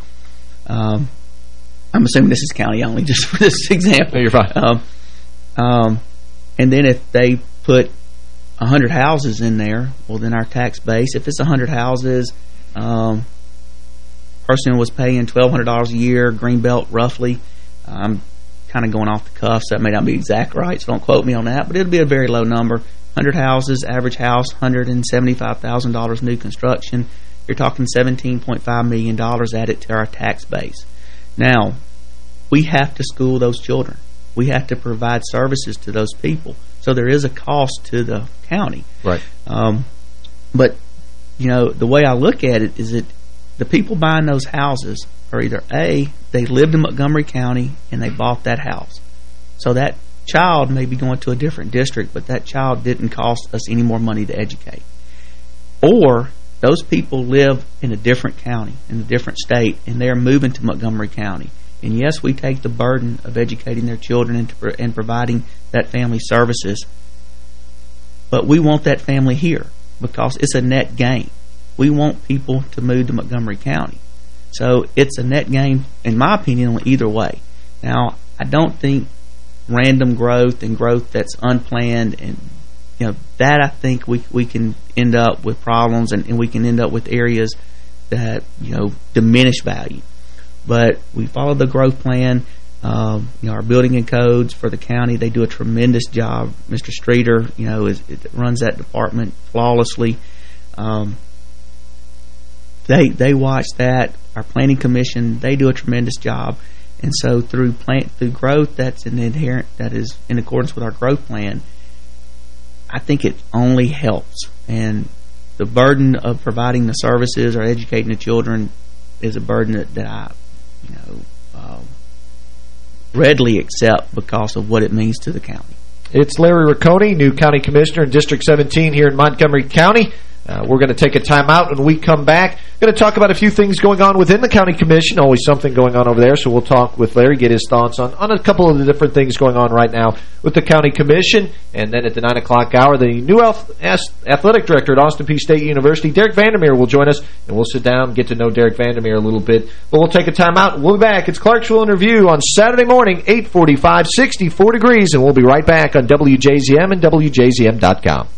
Um, I'm assuming this is county only, [LAUGHS] just for this example. No, you're fine. Um, um, and then if they put 100 houses in there, well, then our tax base, if it's 100 houses, um, person was paying $1,200 a year, Greenbelt roughly. I'm kind of going off the cuff, so that may not be exact right, so don't quote me on that, but it'll be a very low number. 100 houses, average house, $175,000 new construction. You're talking $17.5 million added to our tax base. Now, we have to school those children. We have to provide services to those people. So there is a cost to the county. Right. Um, but, you know, the way I look at it is that the people buying those houses are either A, they lived in Montgomery County and they bought that house. So that child may be going to a different district, but that child didn't cost us any more money to educate. Or those people live in a different county, in a different state, and they're moving to Montgomery County. And yes, we take the burden of educating their children and, and providing that family services, but we want that family here because it's a net gain. We want people to move to Montgomery County. So it's a net gain, in my opinion, either way. Now, I don't think random growth and growth that's unplanned and you know that I think we we can end up with problems and, and we can end up with areas that you know diminish value but we follow the growth plan um, you know our building and codes for the county they do a tremendous job Mr. Streeter you know is runs that department flawlessly um, they they watch that our planning commission they do a tremendous job and so through plant through growth that's an inherent that is in accordance with our growth plan, I think it only helps. And the burden of providing the services or educating the children is a burden that, that I, you know, um, readily accept because of what it means to the county. It's Larry Rocconi, new county commissioner in District 17 here in Montgomery County. Uh, we're going to take a time out when we come back. Going to talk about a few things going on within the county commission. Always something going on over there. So we'll talk with Larry, get his thoughts on, on a couple of the different things going on right now with the county commission. And then at the 9 o'clock hour, the new athletic director at Austin Peay State University, Derek van der Merwe, will join us. And we'll sit down get to know Derek van der Merwe a little bit. But we'll take a time out. We'll be back. It's Clarksville in Review on Saturday morning, 845, 64 degrees. And we'll be right back on WJZM and WJZM.com.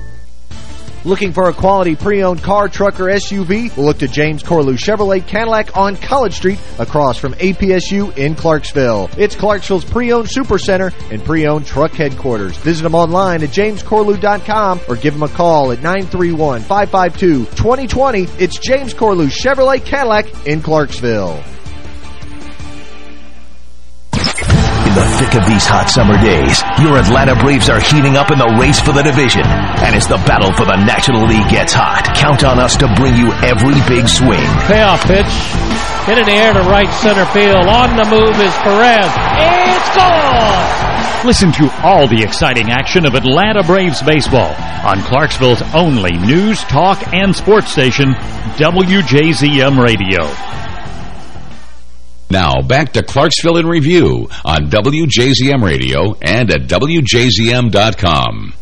Looking for a quality pre-owned car, truck, or SUV? Look to James Corlew Chevrolet Cadillac on College Street across from APSU in Clarksville. It's Clarksville's pre-owned supercenter and pre-owned truck headquarters. Visit them online at jamescorlew.com or give them a call at 931-552-2020. It's James Corlew Chevrolet Cadillac in Clarksville. In the thick of these hot summer days, your Atlanta Braves are heating up in the race for the division. And as the battle for the National League gets hot, count on us to bring you every big swing. Payoff pitch. Hit in the air to right center field. On the move is Perez. It's gone! Listen to all the exciting action of Atlanta Braves baseball on Clarksville's only news, talk, and sports station, WJZM Radio. Now, back to Clarksville in Review on WJZM Radio and at WJZM.com.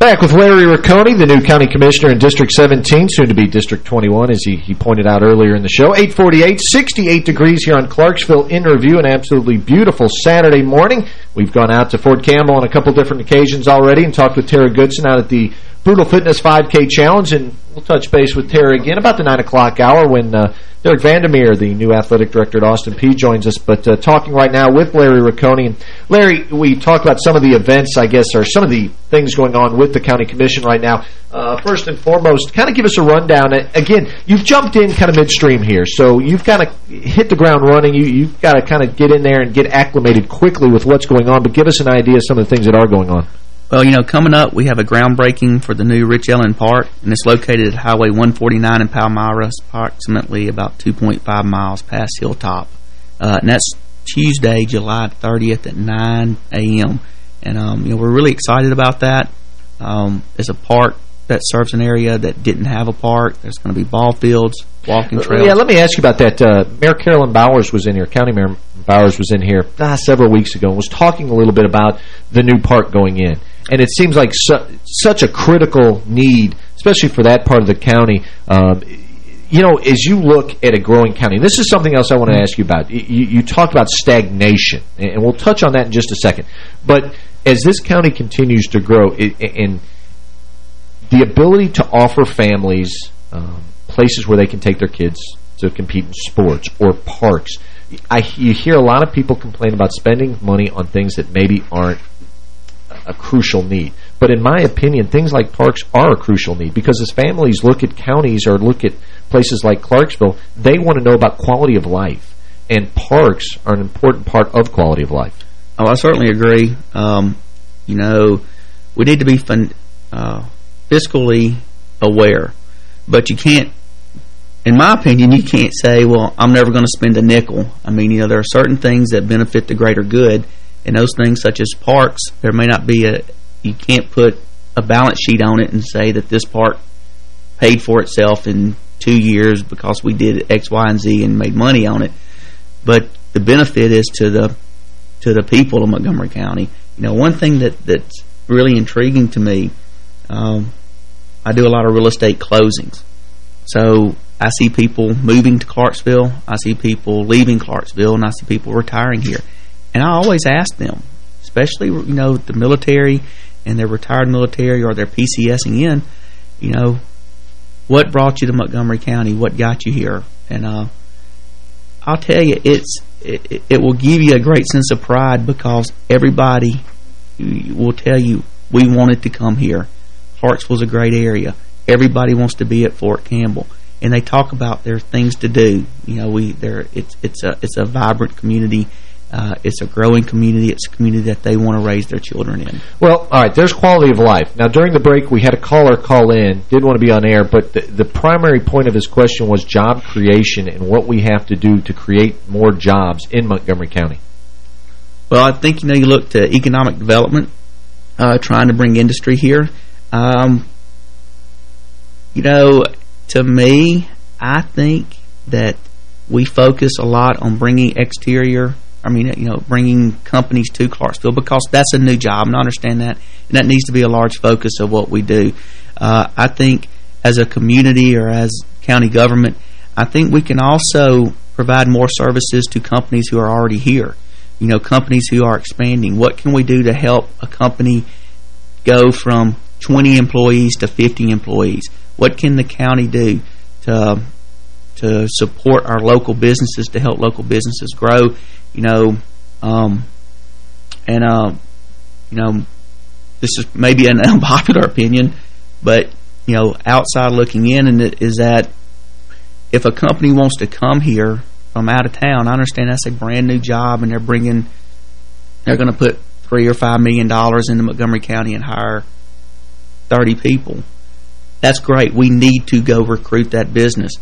Back with Larry Rocconi, the new county commissioner in District 17, soon to be District 21, as he, he pointed out earlier in the show. 848, 68 degrees here on Clarksville in review, an absolutely beautiful Saturday morning. We've gone out to Fort Campbell on a couple different occasions already and talked with Tara Goodson out at the Brutal Fitness 5K Challenge, and we'll touch base with Tara again about the 9 o'clock hour when uh, Derek van der Merwe, the new athletic director at Austin Peay, joins us. But uh, talking right now with Larry Rocconi. And Larry, we talked about some of the events, I guess, or some of the things going on with the county commission right now. Uh, first and foremost, kind of give us a rundown. Again, you've jumped in kind of midstream here, so you've kind of hit the ground running. You, you've got to kind of get in there and get acclimated quickly with what's going on, but give us an idea of some of the things that are going on. Well, you know, coming up, we have a groundbreaking for the new Rich Ellen Park, and it's located at Highway 149 in Palmyra, approximately about 2.5 miles past Hilltop. Uh, and that's Tuesday, July 30th at 9 a.m. And, um, you know, we're really excited about that. Um, it's a park that serves an area that didn't have a park. There's going to be ball fields, walking trails. Yeah, let me ask you about that. Uh, Mayor Carolyn Bowers was in here, County Mayor Bowers was in here ah, several weeks ago and was talking a little bit about the new park going in. And it seems like su such a critical need, especially for that part of the county. Um, you know, as you look at a growing county, this is something else I want to ask you about. You, you talked about stagnation, and we'll touch on that in just a second. But as this county continues to grow, it, and the ability to offer families um, places where they can take their kids to compete in sports or parks, I, you hear a lot of people complain about spending money on things that maybe aren't a crucial need. But in my opinion, things like parks are a crucial need because as families look at counties or look at places like Clarksville, they want to know about quality of life. And parks are an important part of quality of life. Oh, I certainly agree. Um, you know, we need to be uh, fiscally aware. But you can't, in my opinion, you can't say, well, I'm never going to spend a nickel. I mean, you know, there are certain things that benefit the greater good and those things such as parks, there may not be a, you can't put a balance sheet on it and say that this park paid for itself in two years because we did X, Y, and Z and made money on it. But the benefit is to the to the people of Montgomery County. You know, one thing that that's really intriguing to me, um, I do a lot of real estate closings. So I see people moving to Clarksville, I see people leaving Clarksville, and I see people retiring here. And I always ask them, especially, you know, the military and their retired military or their PCSing in, you know, what brought you to Montgomery County? What got you here? And uh, I'll tell you, it's it, it will give you a great sense of pride because everybody will tell you, we wanted to come here. Clarksville's a great area. Everybody wants to be at Fort Campbell and they talk about their things to do. You know, we there it's it's a it's a vibrant community uh, it's a growing community. It's a community that they want to raise their children in. Well, all right, there's quality of life. Now, during the break, we had a caller call in, didn't want to be on air, but the, the primary point of his question was job creation and what we have to do to create more jobs in Montgomery County. Well, I think, you know, you look to economic development, uh, trying to bring industry here. Um, you know, to me, I think that we focus a lot on bringing exterior, I mean, you know, bringing companies to Clarksville because that's a new job, and I understand that, and that needs to be a large focus of what we do. Uh, I think as a community or as county government, I think we can also provide more services to companies who are already here. You know, companies who are expanding. What can we do to help a company go from 20 employees to 50 employees? What can the county do to to support our local businesses, to help local businesses grow? You know, um, and, uh, you know, this is maybe an [LAUGHS] unpopular opinion, but, you know, outside looking in and it is that if a company wants to come here from out of town, I understand that's a brand new job and they're bringing, they're going to put three or five million dollars into Montgomery County and hire 30 people. That's great. We need to go recruit that business.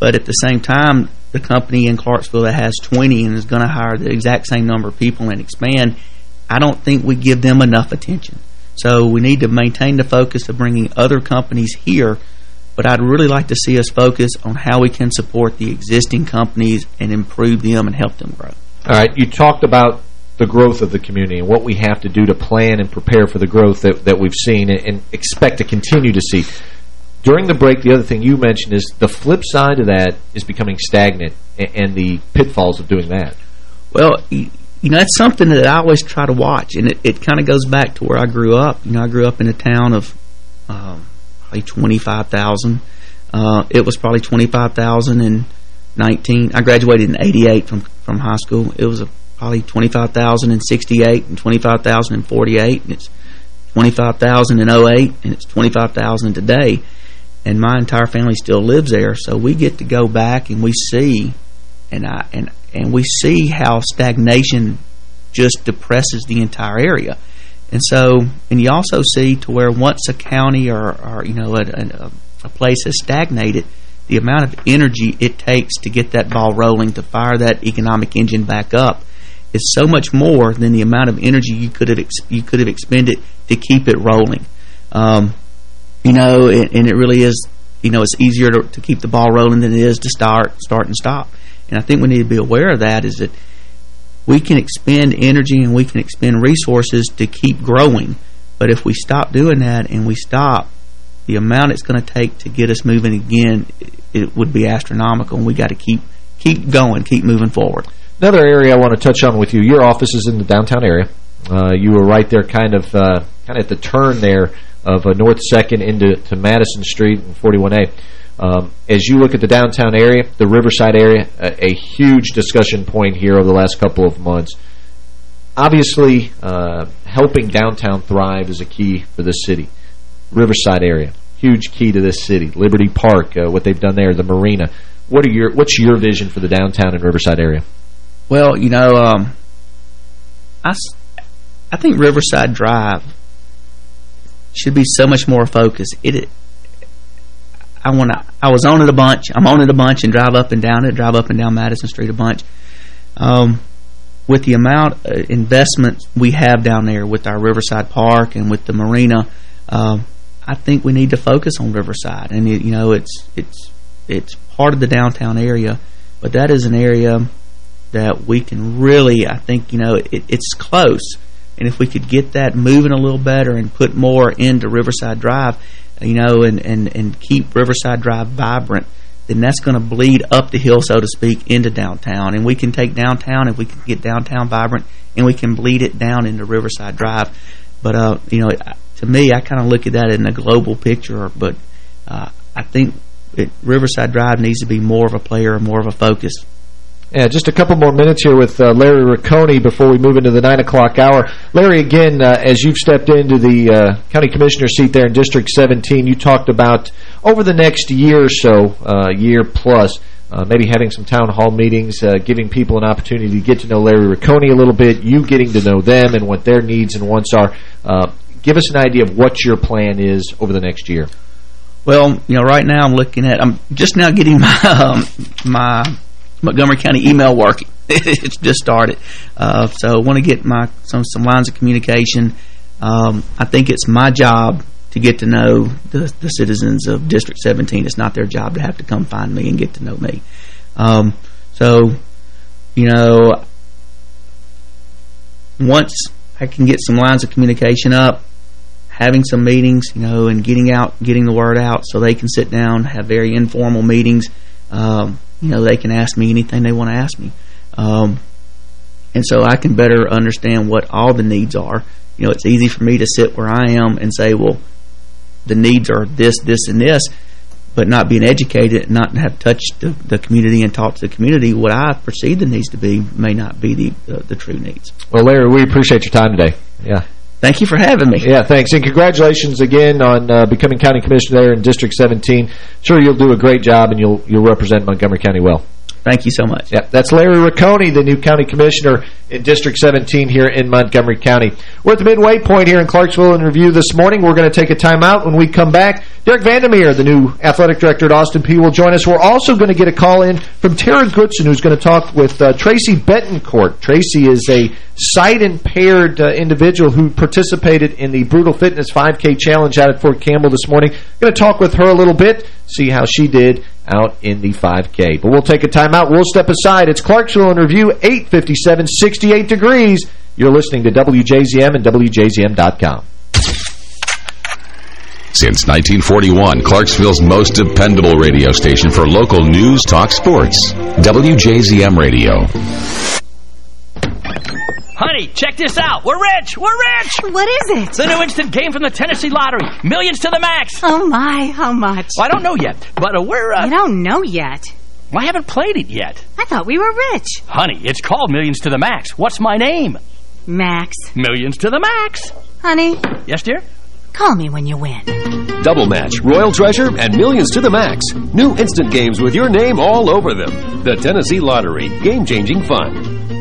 But at the same time, the company in Clarksville that has 20 and is going to hire the exact same number of people and expand, I don't think we give them enough attention. So we need to maintain the focus of bringing other companies here but I'd really like to see us focus on how we can support the existing companies and improve them and help them grow. All right, you talked about the growth of the community and what we have to do to plan and prepare for the growth that, that we've seen and, and expect to continue to see. During the break, the other thing you mentioned is the flip side of that is becoming stagnant and, and the pitfalls of doing that. Well, you know, that's something that I always try to watch, and it, it kind of goes back to where I grew up. You know, I grew up in a town of um, probably 25,000. Uh, it was probably 25,000 in 19. I graduated in 88 from from high school. It was a, probably 25,000 in 68 and 25,000 in 48 and it's 25,000 in 08 and it's 25,000 today. And my entire family still lives there, so we get to go back and we see and I and and we see how stagnation just depresses the entire area. And so, and you also see to where once a county or, or you know, a, a, a place has stagnated, the amount of energy it takes to get that ball rolling, to fire that economic engine back up, is so much more than the amount of energy you could have you could have expended to keep it rolling. Um, you know, and, and, it really is. You know, it's easier to, to keep the ball rolling than it is to start, start and stop. And I think we need to be aware of that. Is that we can expend energy and we can expend resources to keep growing. But if we stop doing that and we stop, the amount it's going to take to get us moving again, it would be astronomical. And we got to keep keep going, keep moving forward. Another area I want to touch on with you, your office is in the downtown area. Uh, you were right there kind of uh, kind of at the turn there of uh, North 2nd into to Madison Street and 41A. Um, as you look at the downtown area, the Riverside area, a, a, huge discussion point here over the last couple of months. Obviously, uh, helping downtown thrive is a key for this city. Riverside area, huge key to this city. Liberty Park, uh, what they've done there, the marina. What are your What's your vision for the downtown and Riverside area? Well, you know, um, I, I think Riverside Drive should be so much more focused. It I want to. I was on it a bunch. I'm on it a bunch and drive up and down it. Drive up and down Madison Street a bunch. Um, with the amount of investment we have down there with our Riverside Park and with the marina, um, I think we need to focus on Riverside. And it, you know, it's it's it's part of the downtown area, but that is an area that we can really. I think you know it, it's close, and if we could get that moving a little better and put more into Riverside Drive you know, and, and, and keep Riverside Drive vibrant, then that's going to bleed up the hill, so to speak, into downtown. And we can take downtown if we can get downtown vibrant, and we can bleed it down into Riverside Drive. But, uh, you know, to me, I kind of look at that in a global picture, but uh, I think it, Riverside Drive needs to be more of a player, more of a focus. Yeah, just a couple more minutes here with uh, Larry Rocconi before we move into the 9 o'clock hour. Larry, again, uh, as you've stepped into the uh, county commissioner seat there in District 17, you talked about over the next year or so, uh, year plus, uh, maybe having some town hall meetings, uh, giving people an opportunity to get to know Larry Rocconi a little bit, you getting to know them and what their needs and wants are. give us an idea of what your plan is over the next year. Well, you know, right now I'm looking at, I'm just now getting my, um, my Montgomery County email working. [LAUGHS] it's just started. Uh, so I want to get my some, some lines of communication. Um, I think it's my job to get to know the, the citizens of District 17. It's not their job to have to come find me and get to know me. Um, so, you know, once I can get some lines of communication up, having some meetings, you know, and getting out, getting the word out so they can sit down, have very informal meetings. Um, you know, they can ask me anything they want to ask me. Um, and so I can better understand what all the needs are. You know, it's easy for me to sit where I am and say, well, the needs are this, this, and this, but not being educated and not have touched the, the, community and talked to the community, what I perceive the needs to be may not be the, the, the true needs. Well, Larry, we appreciate your time today. Yeah. Thank you for having me. Yeah, thanks. And congratulations again on uh, becoming county commissioner there in District 17. Sure, you'll do a great job and you'll you'll represent Montgomery County well. Thank you so much. Yeah, that's Larry Rocconi, the new county commissioner in District 17 here in Montgomery County. We're at the midway point here in Clarksville in review this morning. We're going to take a timeout. When we come back, Derek van der the new athletic director at Austin Peay, will join us. We're also going to get a call in from Tara Goodson, who's going to talk with uh, Tracy Betancourt. Tracy is a sight-impaired uh, individual who participated in the Brutal Fitness 5K Challenge out at Fort Campbell this morning. Going to talk with her a little bit, see how she did out in the 5K. But we'll take a timeout. We'll step aside. It's Clarksville in Review, 857, 68 degrees. You're listening to WJZM and WJZM.com. Since 1941, Clarksville's most dependable radio station for local news, talk, sports. WJZM Radio. Honey, check this out. We're rich. We're rich. What is it? The new instant game from the Tennessee Lottery. Millions to the max. Oh, my. How much? Well, I don't know yet, but uh, we're... Uh, you don't know yet. Well, I haven't played it yet. I thought we were rich. Honey, it's called Millions to the Max. What's my name? Max. Millions to the Max. Honey. Yes, dear? Call me when you win. Double Match, Royal Treasure, and Millions to the Max. New instant games with your name all over them. The Tennessee Lottery. Game-changing fun.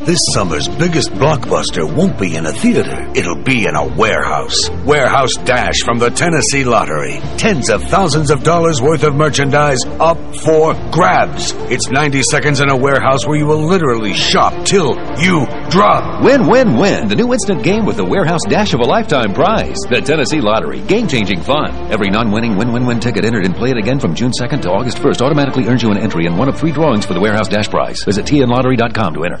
This summer's biggest blockbuster won't be in a theater. It'll be in a warehouse. Warehouse Dash from the Tennessee Lottery. Tens of thousands of dollars worth of merchandise up for grabs. It's 90 seconds in a warehouse where you will literally shop till you drop. Win, win, win. The new instant game with the Warehouse Dash of a Lifetime prize. The Tennessee Lottery. Game-changing fun. Every non-winning win-win-win ticket entered and played again from June 2nd to August 1st automatically earns you an entry in one of three drawings for the Warehouse Dash prize. Visit tnlottery.com to enter.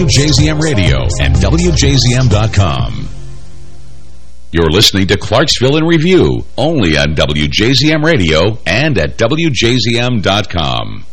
Radio and WJZM.com. You're listening to Clarksville in Review, only on WJZM Radio and at WJZM.com.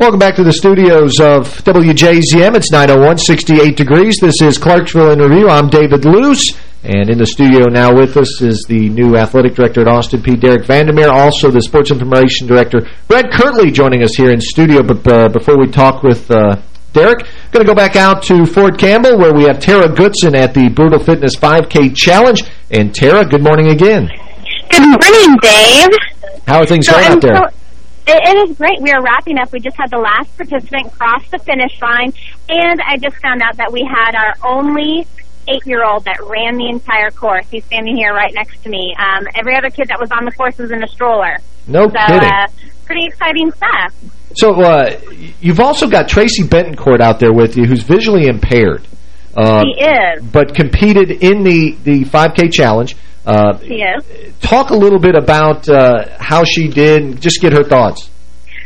Welcome back to the studios of WJZM. It's 901, 68 degrees. This is Clarksville in Review. I'm David Luce. And in the studio now with us is the new athletic director at Austin Peay. Derek van der also the sports information director, Brad Kirtley, joining us here in studio. But uh, before we talk with uh, Derek, going to go back out to Fort Campbell, where we have Tara Goodson at the Brutal Fitness 5K Challenge. And Tara, good morning again. Good morning, Dave. How are things So going out there? so- it is great. We are wrapping up. We just had the last participant cross the finish line, and I just found out that we had our only eight-year-old that ran the entire course. He's standing here right next to me. Um, every other kid that was on the course was in a stroller. No so, kidding. Uh, pretty exciting stuff. So uh, you've also got Tracy Betancourt out there with you, who's visually impaired. Uh, He is. But competed in the, the 5K challenge. Uh, He is. talk a little bit about uh, how she did, and just get her thoughts.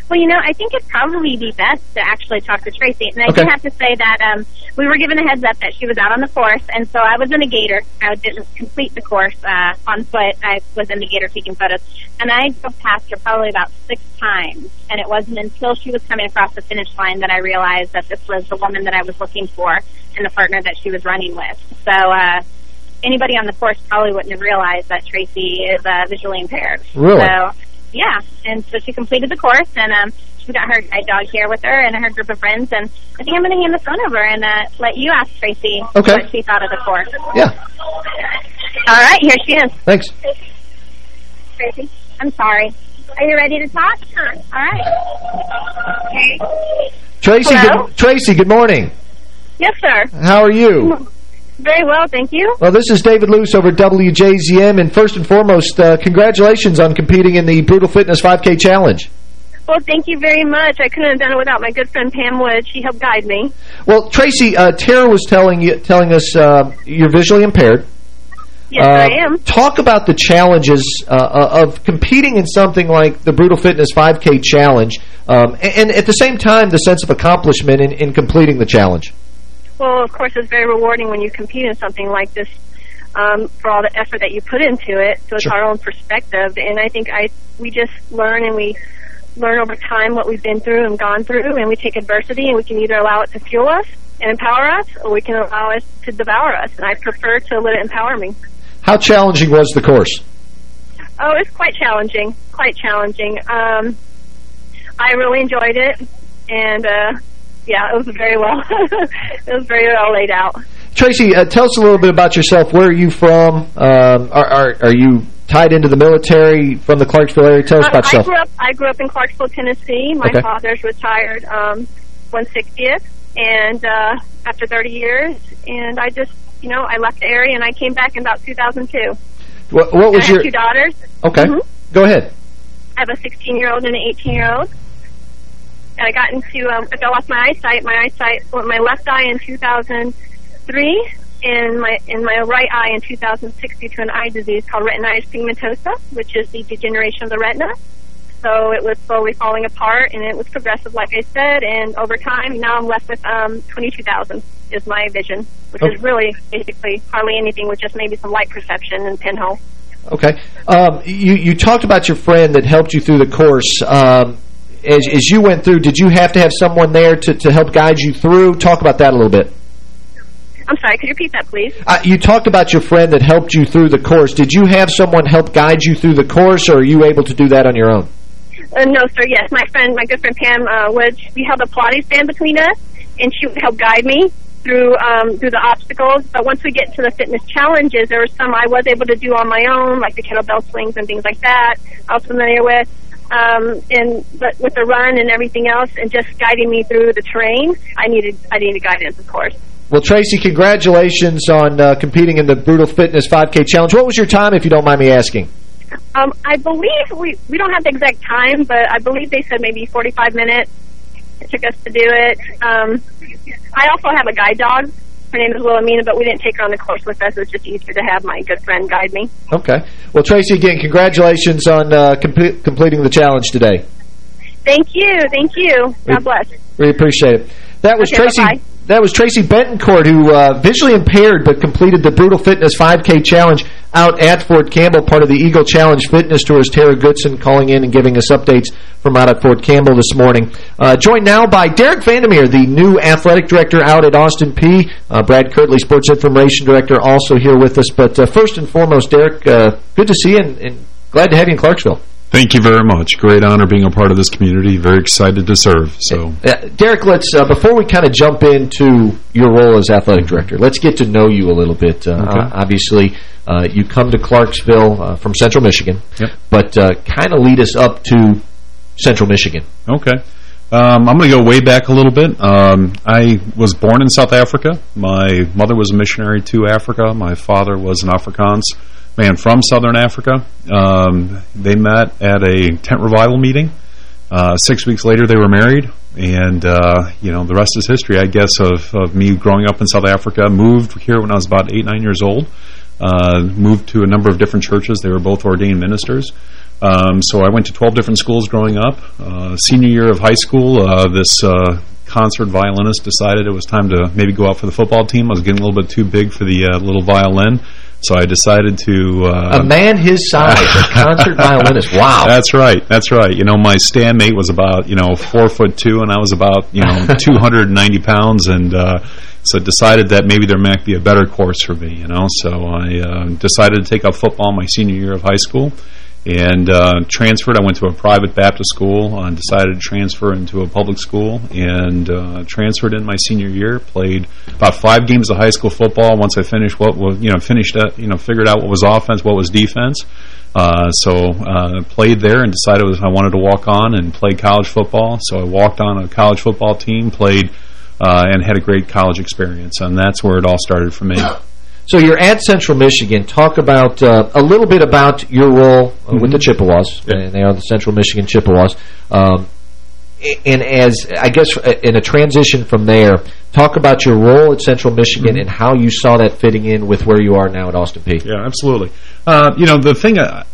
Well, you know, I think it'd probably be best to actually talk to Tracy. And I Okay. do have to say that um, we were given a heads up that she was out on the course, and so I was in a gator. I didn't complete the course uh, on foot. I was in the gator taking photos, and I drove past her probably about six times. And it wasn't until she was coming across the finish line that I realized that this was the woman that I was looking for and the partner that she was running with. So. uh Anybody on the course probably wouldn't have realized that Tracy is uh, visually impaired. Really? So, yeah, and so she completed the course, and um, she's got her guide dog here with her and her group of friends. And I think I'm going to hand the phone over and uh, let you ask Tracy Okay. what she thought of the course. Yeah. All right, here she is. Thanks. Tracy, I'm sorry. Are you ready to talk? Sure. All right. Okay. Tracy, Hello? good, Tracy, good morning. Yes, sir. How are you? Very well, thank you. Well, this is David Luce over at WJZM, and first and foremost, uh, congratulations on competing in the Brutal Fitness 5K Challenge. Well, thank you very much. I couldn't have done it without my good friend Pam Wood. She helped guide me. Well, Tracy, uh, Tara was telling you, telling us uh, you're visually impaired. Yes, Uh, I am. Talk about the challenges uh, uh, of competing in something like the Brutal Fitness 5K Challenge, um, and, and at the same time, the sense of accomplishment in, in completing the challenge. Well, of course, it's very rewarding when you compete in something like this um, for all the effort that you put into it. So it's Sure. our own perspective, and I think I we just learn and we learn over time what we've been through and gone through, and we take adversity and we can either allow it to fuel us and empower us, or we can allow it to devour us. And I prefer to let it empower me. How challenging was the course? Oh, it's quite challenging, quite challenging. Um, I really enjoyed it, and uh, yeah, it was very well. [LAUGHS] it was very well laid out. Tracy, uh, tell us a little bit about yourself. Where are you from? Um, are, are, are you tied into the military from the Clarksville area? Tell us Uh, about I yourself. grew up. I grew up in Clarksville, Tennessee. My Okay. father's retired um, 160th, and uh, after 30 years, and I just, you know, I left the area and I came back in about 2002. What, what was I have your... two daughters. Okay, Mhm. go ahead. I have a 16-year-old and an 18-year-old. And I got into, um, I lost my eyesight. My eyesight, well, my left eye in 2003, and my in my right eye in 2006 due to an eye disease called retinitis pigmentosa, which is the degeneration of the retina. So it was slowly falling apart, and it was progressive, like I said. And over time, now I'm left with um, 22,000 is my vision, which Okay. is really basically hardly anything, with just maybe some light perception and pinhole. Okay. Um, you, you talked about your friend that helped you through the course. Um, as, as you went through, did you have to have someone there to, to help guide you through? Talk about that a little bit. I'm sorry, could you repeat that, please? Uh, you talked about your friend that helped you through the course. Did you have someone help guide you through the course, or are you able to do that on your own? Uh, no, sir. Yes, my friend, my good friend Pam, uh, would we held a Pilates stand between us, and she would help guide me through um, through the obstacles. But once we get to the fitness challenges, there were some I was able to do on my own, like the kettlebell swings and things like that. I was familiar with. Um, and but with the run and everything else, and just guiding me through the terrain, I needed I needed guidance, of course. Well, Tracy, congratulations on uh, competing in the Brutal Fitness 5K Challenge. What was your time, if you don't mind me asking? Um, I believe we we don't have the exact time, but I believe they said maybe 45 minutes. It took us to do it. Um, I also have a guide dog. Her name is Wilhelmina, but we didn't take her on the course with us. It was just easier to have my good friend guide me. Okay. Well, Tracy, again, congratulations on uh, comple completing the challenge today. Thank you, thank you. God bless. We appreciate it. That was Okay, Tracy. bye-bye. That was Tracy Betancourt, who uh, visually impaired but completed the Brutal Fitness 5K challenge. out at Fort Campbell, part of the Eagle Challenge Fitness Tours. Tara Goodson calling in and giving us updates from out at Fort Campbell this morning. Uh, joined now by Derek van der Merwe, the new athletic director out at Austin Peay. Uh, Brad Kirtley, sports information director, also here with us. But uh, first and foremost, Derek, uh, good to see you and, and glad to have you in Clarksville. Thank you very much. Great honor being a part of this community. Very excited to serve. So, uh, Derek, let's uh, before we kind of jump into your role as athletic director, let's get to know you a little bit. Uh, Okay. obviously, uh, you come to Clarksville uh, from Central Michigan, Yep. but uh, kind of lead us up to Central Michigan. okay. Um, I'm going to go way back a little bit. Um, I was born in South Africa. My mother was a missionary to Africa. My father was an Afrikaans man from Southern Africa. Um, they met at a tent revival meeting. Uh, six weeks later, they were married, and uh, you know the rest is history, I guess, of, of me growing up in South Africa. Moved here when I was about eight, nine years old. Uh, moved to a number of different churches. They were both ordained ministers. Um, so I went to 12 different schools growing up. Uh, senior year of high school, uh, this uh, concert violinist decided it was time to maybe go out for the football team. I was getting a little bit too big for the little violin. So I decided to... Uh, a man his size, a concert violinist. [LAUGHS] Wow. That's right. That's right. You know, my standmate was about, you know, four foot two, and I was about, you know, [LAUGHS] 290 pounds, and uh, so decided that maybe there might be a better course for me, you know. So I uh, decided to take up football my senior year of high school and uh, transferred. I went to a private Baptist school and decided to transfer into a public school and uh, transferred in my senior year. Played about five games of high school football. Once I finished what was, you know, finished, uh, you know, figured out what was offense, what was defense. Uh, so uh, played there and decided I wanted to walk on and play college football. So I walked on a college football team, played, uh, and had a great college experience. And that's where it all started for me. [COUGHS] So you're at Central Michigan. Talk about uh, a little bit about your role uh, with the Chippewas, and they are the Central Michigan Chippewas. Um, and as I guess uh, in a transition from there, talk about your role at Central Michigan and how you saw that fitting in with where you are now at Austin Peay. Yeah, absolutely. Uh, you know, the thing, uh,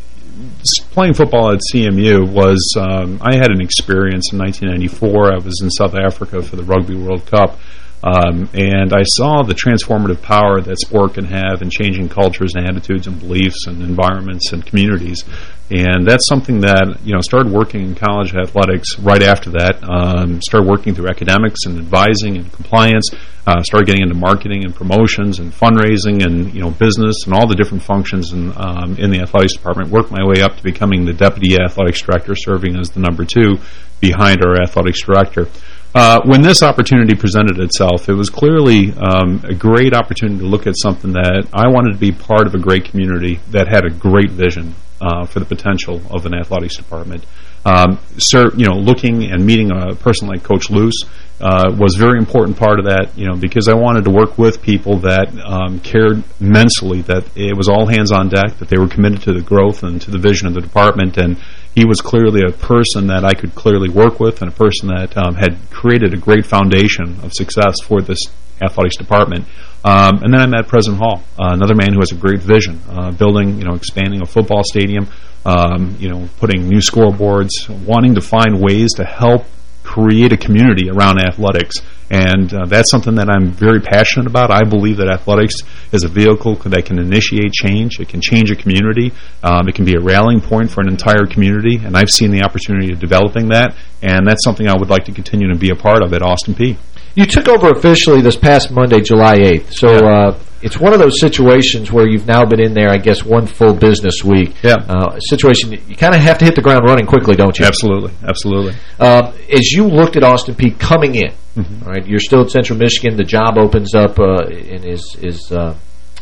playing football at CMU was, um, I had an experience in 1994. I was in South Africa for the Rugby World Cup. Um, and I saw the transformative power that sport can have in changing cultures and attitudes and beliefs and environments and communities. And that's something that, you know, started working in college athletics right after that. Um, started working through academics and advising and compliance. Uh, started getting into marketing and promotions and fundraising and, you know, business and all the different functions in, um, in the athletics department. Worked my way up to becoming the deputy athletics director, serving as the number two behind our athletics director. Uh, when this opportunity presented itself, it was clearly um, a great opportunity to look at something that I wanted to be part of a great community that had a great vision uh, for the potential of an athletics department. Um, sir, you know, looking and meeting a person like Coach Luce uh, was a very important part of that, you know, because I wanted to work with people that um, cared immensely, that it was all hands on deck, that they were committed to the growth and to the vision of the department, and he was clearly a person that I could clearly work with and a person that um, had created a great foundation of success for this athletics department. Um, and then I met President Hall, uh, another man who has a great vision, uh, building, you know, expanding a football stadium, um, you know, putting new scoreboards, wanting to find ways to help create a community around athletics. And uh, that's something that I'm very passionate about. I believe that athletics is a vehicle that can initiate change. It can change a community. Um, it can be a rallying point for an entire community. And I've seen the opportunity of developing that. And that's something I would like to continue to be a part of at Austin Peay. You took over officially this past Monday, July 8th. So uh, it's one of those situations where you've now been in there, I guess, one full business week. Yeah. Uh, situation, you kind of have to hit the ground running quickly, don't you? Absolutely. Absolutely. Uh, as you looked at Austin Peay coming in, all right, you're still at Central Michigan, the job opens up uh, and is, is uh,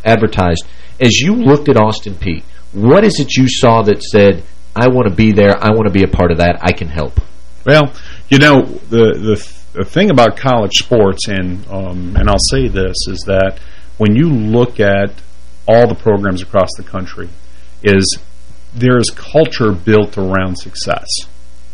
advertised. As you looked at Austin Peay, what is it you saw that said, I want to be there, I want to be a part of that, I can help? Well, you know, the the, the thing about college sports, and um, and I'll say this, is that when you look at all the programs across the country, is there's culture built around success.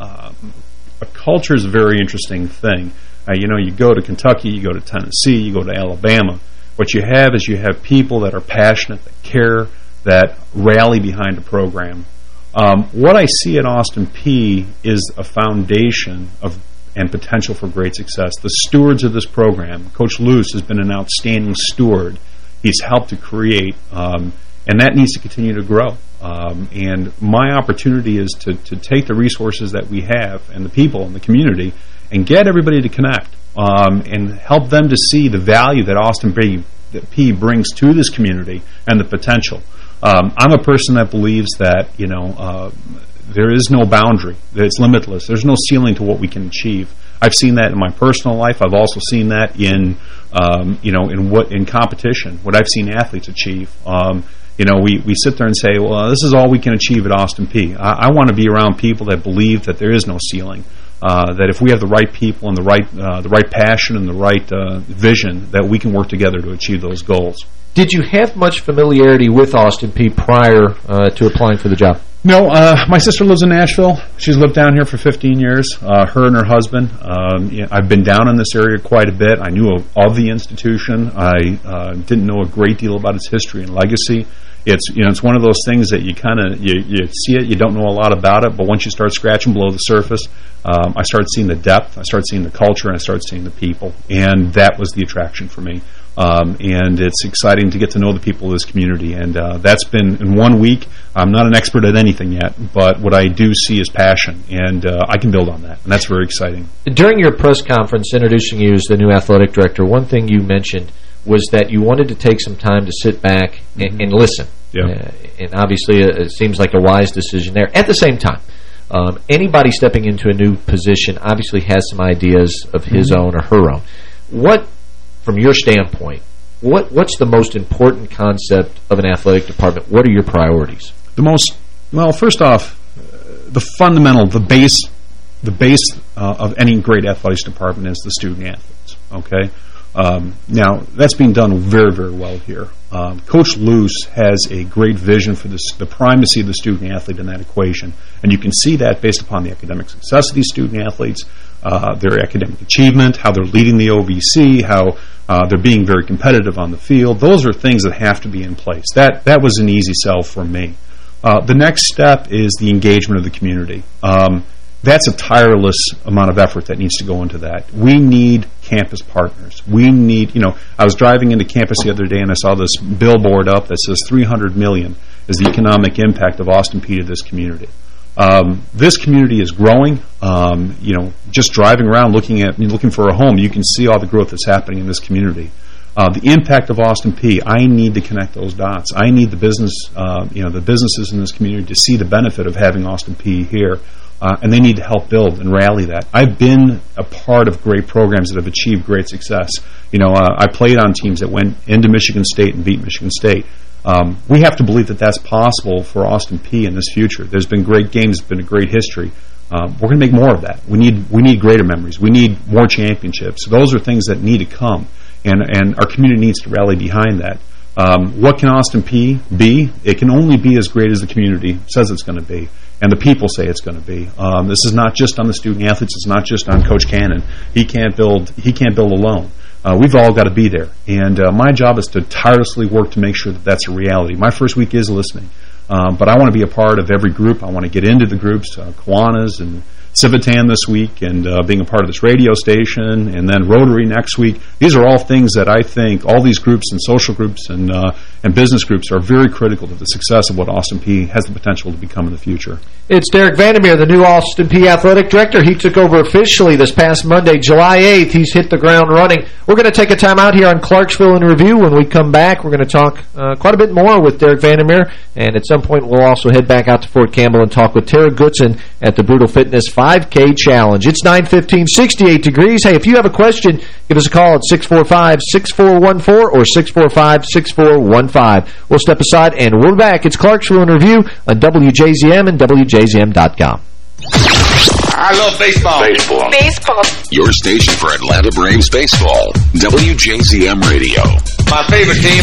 Um, a culture is a very interesting thing. Uh, you know, you go to Kentucky, you go to Tennessee, you go to Alabama. What you have is you have people that are passionate, that care, that rally behind a program. Um, what I see at Austin Peay is a foundation of and potential for great success. The stewards of this program, Coach Luce has been an outstanding steward. He's helped to create um, and that needs to continue to grow. Um, and my opportunity is to, to take the resources that we have and the people and the community and get everybody to connect um, and help them to see the value that Austin Peay, that Peay brings to this community and the potential. Um, I'm a person that believes that, you know, uh, there is no boundary, that it's limitless. There's no ceiling to what we can achieve. I've seen that in my personal life. I've also seen that in, um, you know, in what in competition, what I've seen athletes achieve. Um, you know, we, we sit there and say, well, this is all we can achieve at Austin Peay. I, I want to be around people that believe that there is no ceiling. Uh, that if we have the right people and the right uh, the right passion and the right uh, vision, that we can work together to achieve those goals. Did you have much familiarity with Austin Peay prior uh, to applying for the job? No, uh, my sister lives in Nashville. She's lived down here for 15 years, uh, her and her husband. Um, yeah, I've been down in this area quite a bit. I knew of, of the institution. I uh, didn't know a great deal about its history and legacy. It's you know it's one of those things that you kind of you, you see it, you don't know a lot about it, but once you start scratching below the surface, um, I started seeing the depth, I started seeing the culture, and I started seeing the people, and that was the attraction for me. Um, and it's exciting to get to know the people of this community. And uh, that's been in one week. I'm not an expert at anything yet, but what I do see is passion, and uh, I can build on that, and that's very exciting. During your press conference introducing you as the new athletic director, one thing you mentioned was that you wanted to take some time to sit back and, mm -hmm. and listen. Yeah. Uh, and obviously, uh, it seems like a wise decision there. At the same time, um, anybody stepping into a new position obviously has some ideas of his mm -hmm. own or her own. What from your standpoint, what what's the most important concept of an athletic department? What are your priorities? The most well, first off, the fundamental, the base, the base uh, of any great athletics department is the student athletes. Okay. Um, now, that's being done very, very well here. Um, Coach Luce has a great vision for this, the primacy of the student-athlete in that equation. And you can see that based upon the academic success of these student-athletes, uh, their academic achievement, how they're leading the OVC, how uh, they're being very competitive on the field. Those are things that have to be in place. That that was an easy sell for me. Uh, the next step is the engagement of the community. Um, that's a tireless amount of effort that needs to go into that. We need campus partners. We need, you know, I was driving into campus the other day and I saw this billboard up that says 300 million is the economic impact of Austin Peay to this community. Um, this community is growing. Um, you know, just driving around looking at looking for a home, you can see all the growth that's happening in this community. Uh, the impact of Austin Peay. I need to connect those dots. I need the business, uh, you know, the businesses in this community to see the benefit of having Austin Peay. here, uh, and they need to help build and rally that. I've been a part of great programs that have achieved great success. You know, uh, I played on teams that went into Michigan State and beat Michigan State. Um, we have to believe that that's possible for Austin Peay in this future. There's been great games, been a great history. Um, we're going to make more of that. We need we need greater memories. We need more championships. Those are things that need to come, and and our community needs to rally behind that. Um, what can Austin Peay be? It can only be as great as the community says it's going to be, and the people say it's going to be. Um, this is not just on the student athletes. It's not just on Coach Cannon. He can't build. He can't build alone. Uh, we've all got to be there. And uh, my job is to tirelessly work to make sure that that's a reality. My first week is listening. Um, but I want to be a part of every group. I want to get into the groups, uh, Kiwanis and Civitan this week and uh, being a part of this radio station and then Rotary next week. These are all things that I think all these groups and social groups and uh, and business groups are very critical to the success of what Austin Peay has the potential to become in the future. It's Derek van der Merwe, the new Austin Peay athletic director. He took over officially this past Monday, July 8th. He's hit the ground running. We're going to take a time out here on Clarksville in Review. When we come back, we're going to talk uh, quite a bit more with Derek van der Merwe. And at some point, we'll also head back out to Fort Campbell and talk with Tara Goodson at the Brutal Fitness 5K Challenge. It's 915, 68 degrees. Hey, if you have a question, give us a call at 645-6414 or 645-6415. We'll step aside and we're back. It's Clarksville in Review on WJZM and WJZM.com. I love baseball. Baseball. Baseball. Your station for Atlanta Braves baseball. WJZM Radio. My favorite team.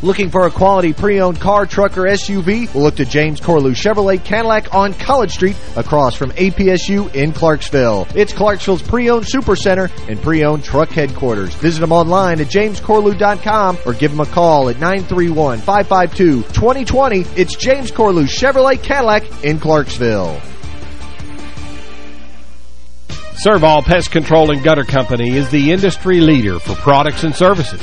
Looking for a quality pre-owned car, truck, or SUV? We'll look to James Corlew Chevrolet Cadillac on College Street across from APSU in Clarksville. It's Clarksville's pre-owned supercenter and pre-owned truck headquarters. Visit them online at jamescorlew.com or give them a call at 931-552-2020. It's James Corlew Chevrolet Cadillac in Clarksville. Servall Pest Control and Gutter Company is the industry leader for products and services.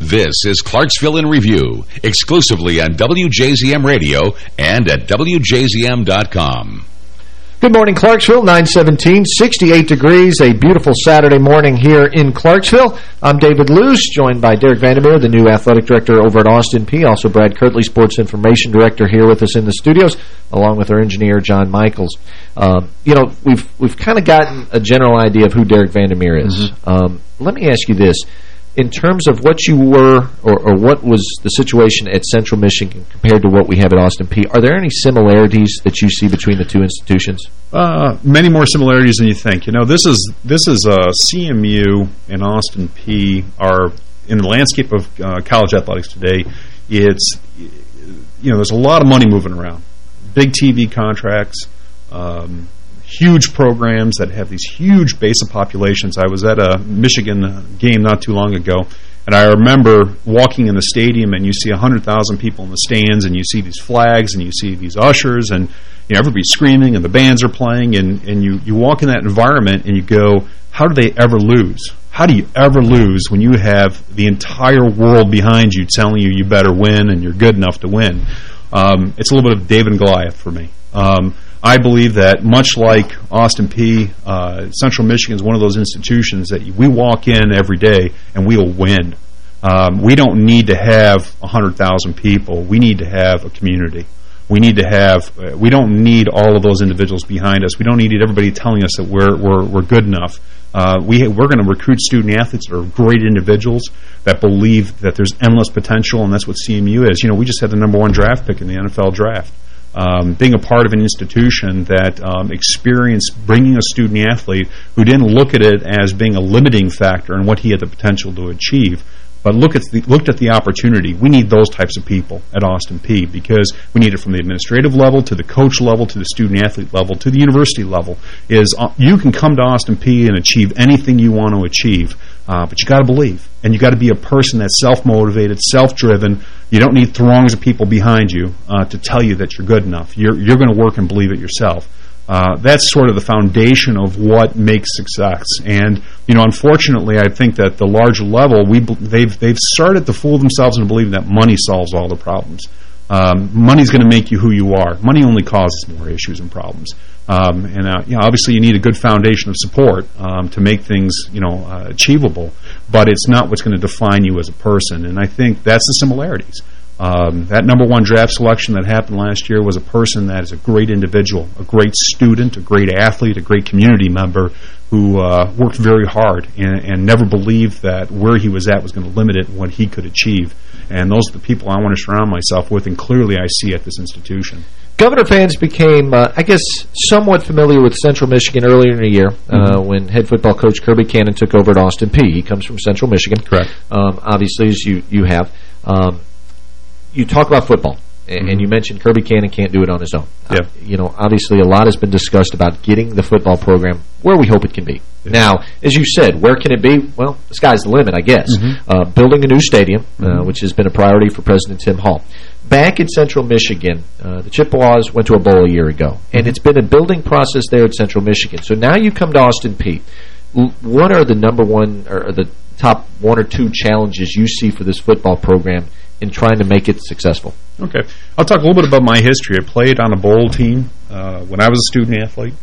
This is Clarksville in Review, exclusively on WJZM Radio and at WJZM.com. Good morning, Clarksville, 917, 68 degrees, a beautiful Saturday morning here in Clarksville. I'm David Luce, joined by Derek van der Merwe, the new athletic director over at Austin Peay. Also, Brad Kirtley, sports information director here with us in the studios, along with our engineer, John Michaels. Um, you know, we've we've kind of gotten a general idea of who Derek van der Merwe is. Mm -hmm. um, let me ask you this in terms of what you were or, or, what was the situation at Central Michigan compared to what we have at Austin Peay, are there any similarities that you see between the two institutions? Uh, many more similarities than you think. You know, this is this is uh, CMU and Austin Peay are in the landscape of uh, college athletics today. It's you know, there's a lot of money moving around, big TV contracts. Um, huge programs that have these huge base of populations. I was at a Michigan game not too long ago, and I remember walking in the stadium and you see 100,000 people in the stands and you see these flags and you see these ushers and you know, everybody's screaming and the bands are playing and, and you, you walk in that environment and you go, how do they ever lose? How do you ever lose when you have the entire world behind you telling you you better win and you're good enough to win? Um, it's a little bit of David and Goliath for me. Um, I believe that much like Austin Peay, uh, Central Michigan is one of those institutions that we walk in every day and we'll win. Um, we don't need to have 100,000 people. We need to have a community. We need to have. Uh, we don't need all of those individuals behind us. We don't need everybody telling us that we're we're we're good enough. Uh, we we're going to recruit student athletes that are great individuals that believe that there's endless potential, and that's what CMU is. You know, we just had the number one draft pick in the NFL draft um, being a part of an institution that um, experienced bringing a student athlete who didn't look at it as being a limiting factor and what he had the potential to achieve, but look at the, looked at the opportunity. We need those types of people at Austin Peay because we need it from the administrative level to the coach level to the student-athlete level to the university level. Is uh, You can come to Austin Peay and achieve anything you want to achieve, uh, but you got to believe. And you got to be a person that's self-motivated, self-driven. You don't need throngs of people behind you uh, to tell you that you're good enough. You're, you're going to work and believe it yourself. Uh, that's sort of the foundation of what makes success. And you know, unfortunately, I think that the large level, we they've they've started to fool themselves into believing that money solves all the problems. Um, money's going to make you who you are. Money only causes more issues and problems. Um, and uh, you know, obviously, you need a good foundation of support um, to make things you know uh, achievable. But it's not what's going to define you as a person. And I think that's the similarities. Um, that number one draft selection that happened last year was a person that is a great individual, a great student, a great athlete, a great community member who uh, worked very hard and, and, never believed that where he was at was going to limit it and what he could achieve. And those are the people I want to surround myself with, and clearly I see at this institution. Governor fans became, uh, I guess, somewhat familiar with Central Michigan earlier in the year mm -hmm. when head football coach Kirby Cannon took over at Austin P. He comes from Central Michigan. Correct. Um, obviously, as you, you have. Um, you talk about football, and, mm -hmm. and you mm-hmm. mentioned Kirby Cannon can't do it on his own. Yep. Uh, you know, obviously a lot has been discussed about getting the football program where we hope it can be. Now, as you said, where can it be? Well, the sky's the limit, I guess. Mm -hmm. uh, building a new stadium, mm -hmm. uh, mm-hmm. which has been a priority for President Tim Hall. back in Central Michigan, uh, the Chippewas went to a bowl a year ago, and it's been a building process there at Central Michigan. So now you come to Austin Peay. What are the number one or the top one or two challenges you see for this football program in trying to make it successful? Okay. I'll talk a little bit about my history. I played on a bowl team uh, when I was a student athlete.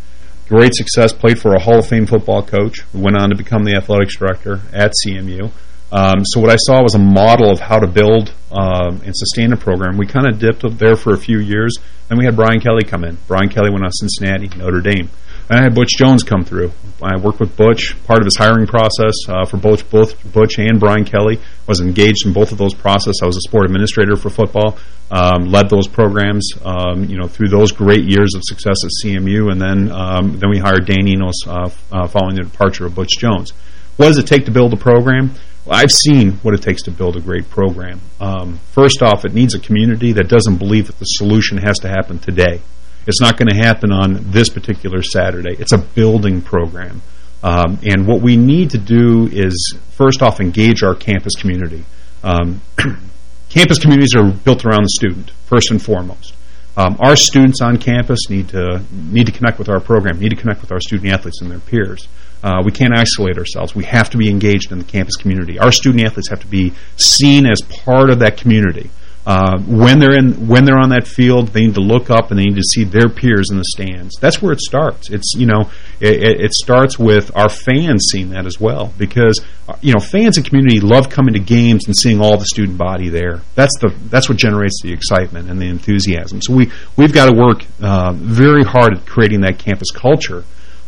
Great success. Played for a Hall of Fame football coach. Went on to become the athletics director at CMU. Um, so what I saw was a model of how to build um, and sustain a program. We kind of dipped up there for a few years. Then we had Brian Kelly come in. Brian Kelly went on Cincinnati, Notre Dame. And I had Butch Jones come through. I worked with Butch, part of his hiring process uh, for both, both Butch and Brian Kelly. was engaged in both of those processes. I was a sport administrator for football, um, led those programs, um, you know, through those great years of success at CMU, and then um, then we hired Dan Enos uh, uh, following the departure of Butch Jones. What does it take to build a program? Well, I've seen what it takes to build a great program. Um, first off, it needs a community that doesn't believe that the solution has to happen today. It's not going to happen on this particular Saturday. It's a building program. Um, and what we need to do is, first off, engage our campus community. Um, [CLEARS THROAT] campus communities are built around the student, first and foremost. Um, our students on campus need to need to connect with our program, need to connect with our student athletes and their peers. Uh, we can't isolate ourselves. We have to be engaged in the campus community. Our student athletes have to be seen as part of that community. Uh, when they're in when they're on that field, they need to look up and they need to see their peers in the stands. That's where it starts. It's you know it, it starts with our fans seeing that as well because uh, you know fans and community love coming to games and seeing all the student body there. That's the that's what generates the excitement and the enthusiasm. So we we've got to work uh, very hard at creating that campus culture.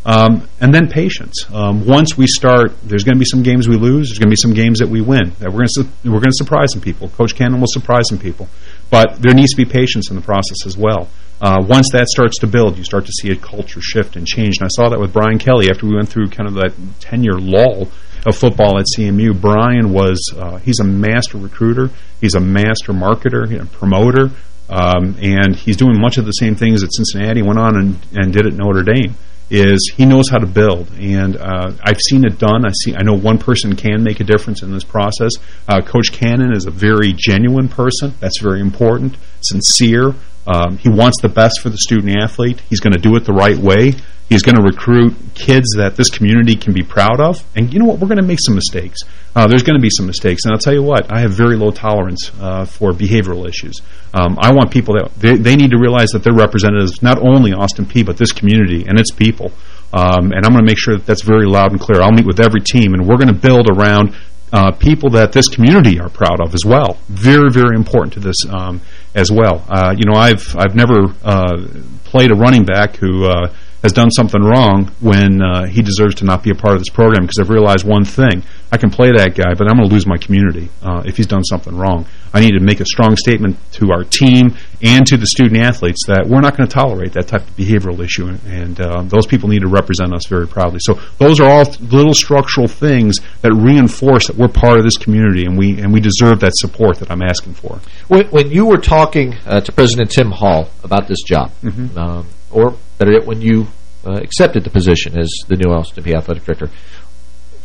Um, and then patience. Um, once we start, there's going to be some games we lose. There's going to be some games that we win. That we're going to we're going to surprise some people. Coach Cannon will surprise some people, but there needs to be patience in the process as well. Uh, once that starts to build, you start to see a culture shift and change. And I saw that with Brian Kelly after we went through kind of that 10-year lull of football at CMU. Brian was uh, he's a master recruiter. He's a master marketer, and promoter, um, and he's doing much of the same things that Cincinnati. Went on and, and did at Notre Dame is he knows how to build, and uh, I've seen it done. I see. I know one person can make a difference in this process. Uh, Coach Cannon is a very genuine person. That's very important. Sincere. Um, he wants the best for the student-athlete. He's going to do it the right way. He's going to recruit kids that this community can be proud of. And you know what? We're going to make some mistakes. Uh, there's going to be some mistakes. And I'll tell you what, I have very low tolerance uh, for behavioral issues. Um, I want people that they, they, need to realize that they're representatives not only Austin Peay, but this community and its people. Um, and I'm going to make sure that that's very loud and clear. I'll meet with every team, and we're going to build around uh, people that this community are proud of as well. Very, very important to this um, as well. Uh, you know, I've I've never uh, played a running back who uh, has done something wrong when uh, he deserves to not be a part of this program because I've realized one thing. I can play that guy, but I'm going to lose my community uh, if he's done something wrong. I need to make a strong statement to our team and to the student-athletes that we're not going to tolerate that type of behavioral issue, and uh, those people need to represent us very proudly. So those are all little structural things that reinforce that we're part of this community, and we and we deserve that support that I'm asking for. When, when you were talking uh, to President Tim Hall about this job, mm -hmm. um, or better yet, when you uh, accepted the position as the new Austin Peay Athletic Director,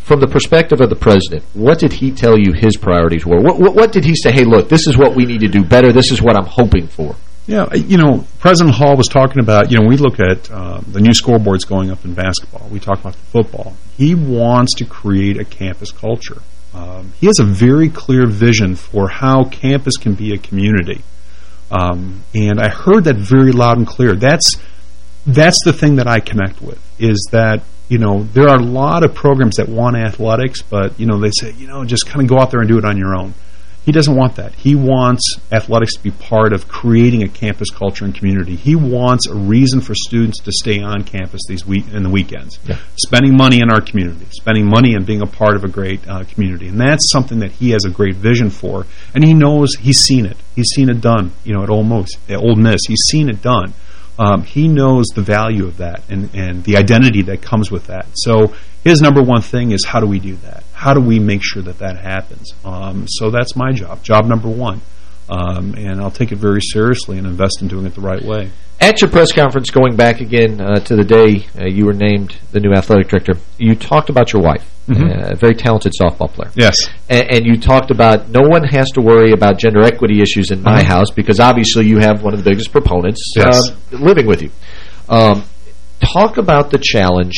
from the perspective of the president, what did he tell you his priorities were? What, what, what, did he say, hey, look, this is what we need to do better. This is what I'm hoping for? Yeah, you know, President Hall was talking about, you know, we look at uh, the new scoreboards going up in basketball. We talk about the football. He wants to create a campus culture. Um, he has a very clear vision for how campus can be a community. Um, and I heard that very loud and clear. That's that's the thing that I connect with, is that you know, there are a lot of programs that want athletics, but, you know, they say, you know, just kind of go out there and do it on your own. He doesn't want that. He wants athletics to be part of creating a campus culture and community. He wants a reason for students to stay on campus these week in the weekends. Yeah. Spending money in our community, spending money and being a part of a great uh, community. And that's something that he has a great vision for. And he knows he's seen it. He's seen it done, you know, at Ole Miss. At Ole Miss. He's seen it done um, he knows the value of that and, and the identity that comes with that. So his number one thing is how do we do that? How do we make sure that that happens? Um, so that's my job, job number one. Um, and I'll take it very seriously and invest in doing it the right way. At your press conference, going back again uh, to the day uh, you were named the new athletic director, you talked about your wife, Mm -hmm. uh, a very talented softball player. Yes. And, and, you talked about no one has to worry about gender equity issues in my -huh. house because obviously you have one of the biggest proponents yes. uh, living with you. Um, talk about the challenge.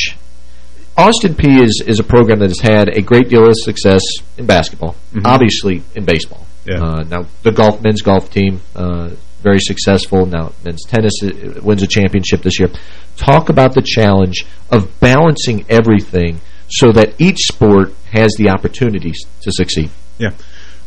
Austin Peay is, is a program that has had a great deal of success in basketball, Mm -hmm. obviously in baseball. Yeah. Uh, now, the golf men's golf team uh, very successful. Now, men's tennis uh, wins a championship this year. Talk about the challenge of balancing everything so that each sport has the opportunities to succeed. Yeah.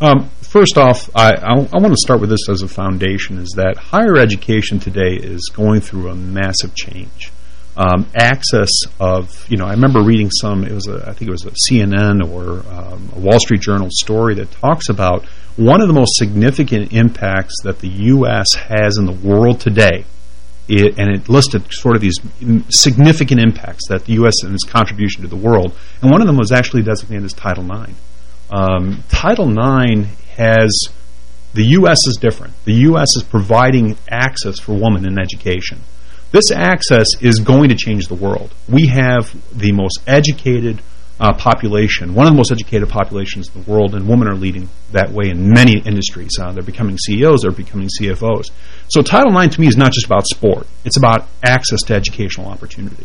Um, first off, I, I, I want to start with this as a foundation, is that higher education today is going through a massive change. Um, access of, you know, I remember reading some, it was a, I think it was a CNN or um, a Wall Street Journal story that talks about one of the most significant impacts that the U.S. has in the world today, it, and it listed sort of these significant impacts that the U.S. and its contribution to the world, and one of them was actually designated as Title IX. Um, Title IX has, the U.S. is different. The U.S. is providing access for women in education. This access is going to change the world. We have the most educated uh, population, one of the most educated populations in the world, and women are leading that way in many industries. Uh, they're becoming CEOs, they're becoming CFOs. So Title IX to me is not just about sport. It's about access to educational opportunity.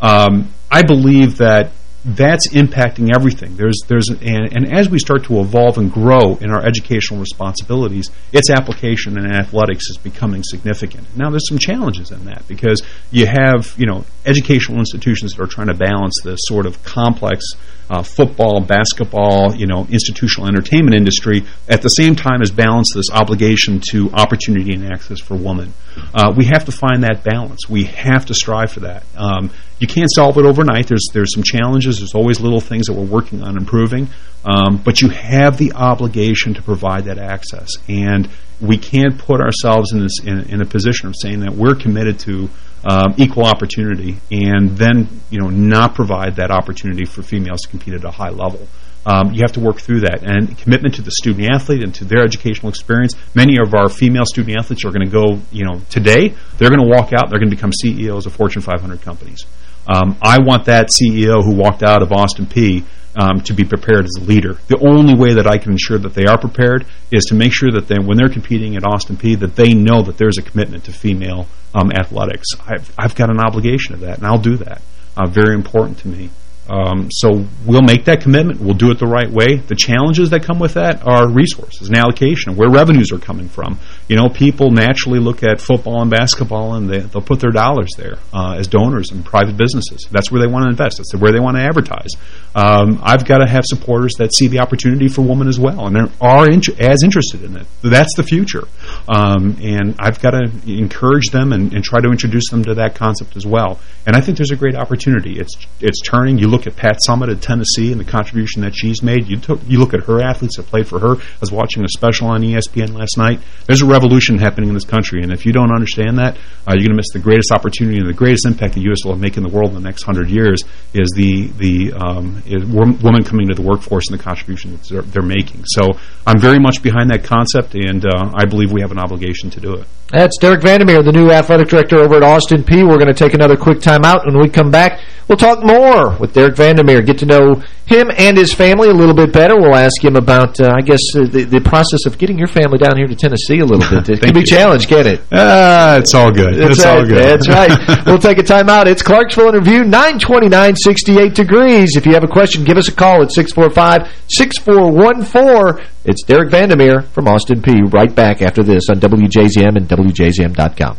Um, I believe that that's impacting everything. There's, there's, and, and as we start to evolve and grow in our educational responsibilities, its application in athletics is becoming significant. Now, there's some challenges in that because you have, you know, educational institutions that are trying to balance this sort of complex uh, football, basketball, you know, institutional entertainment industry at the same time as balance this obligation to opportunity and access for women. Uh, we have to find that balance. We have to strive for that. Um, you can't solve it overnight. There's there's some challenges. There's always little things that we're working on improving. Um, but you have the obligation to provide that access. And we can't put ourselves in this in, in a position of saying that we're committed to um, equal opportunity and then you know not provide that opportunity for females to compete at a high level. Um, you have to work through that. And commitment to the student athlete and to their educational experience. Many of our female student athletes are going to go, you know, today, they're going to walk out, they're going to become CEOs of Fortune 500 companies. Um, I want that CEO who walked out of Austin Peay um, to be prepared as a leader. The only way that I can ensure that they are prepared is to make sure that they, when they're competing at Austin Peay, that they know that there's a commitment to female um, athletics. I've, I've got an obligation of that, and I'll do that. Uh, very important to me. Um, so we'll make that commitment. We'll do it the right way. The challenges that come with that are resources and allocation, where revenues are coming from. You know, people naturally look at football and basketball and they, will put their dollars there uh, as donors and private businesses. That's where they want to invest. That's where they want to advertise. Um, I've got to have supporters that see the opportunity for women as well and they are int as interested in it. That's the future. Um, and I've got to encourage them and, and try to introduce them to that concept as well. And I think there's a great opportunity. It's it's turning. You look at Pat Summitt at Tennessee and the contribution that she's made. You took you look at her athletes that played for her. I was watching a special on ESPN last night. There's a revolution happening in this country, and if you don't understand that, uh, you're going to miss the greatest opportunity and the greatest impact the U.S. will make in the world in the next hundred years is the the um, is women coming to the workforce and the contribution that they're, they're, making. So I'm very much behind that concept, and uh, I believe we have an obligation to do it. That's Derek van der Merwe, the new athletic director over at Austin Peay. We're going to take another quick time out. When we come back, we'll talk more with Derek van der Merwe, get to know him and his family a little bit better. We'll ask him about, uh, I guess, uh, the, the process of getting your family down here to Tennessee a little bit. [LAUGHS] It can be you. challenged, can it? Uh, it's all good. It's, it's right. all good. That's right. [LAUGHS] we'll take a time out. It's Clarksville Interview, Review, 929, 68 degrees. If you have a question, give us a call at 645-6414. It's Derek van der Merwe from Austin Peay. Right back after this on WJZM and WJZM.com.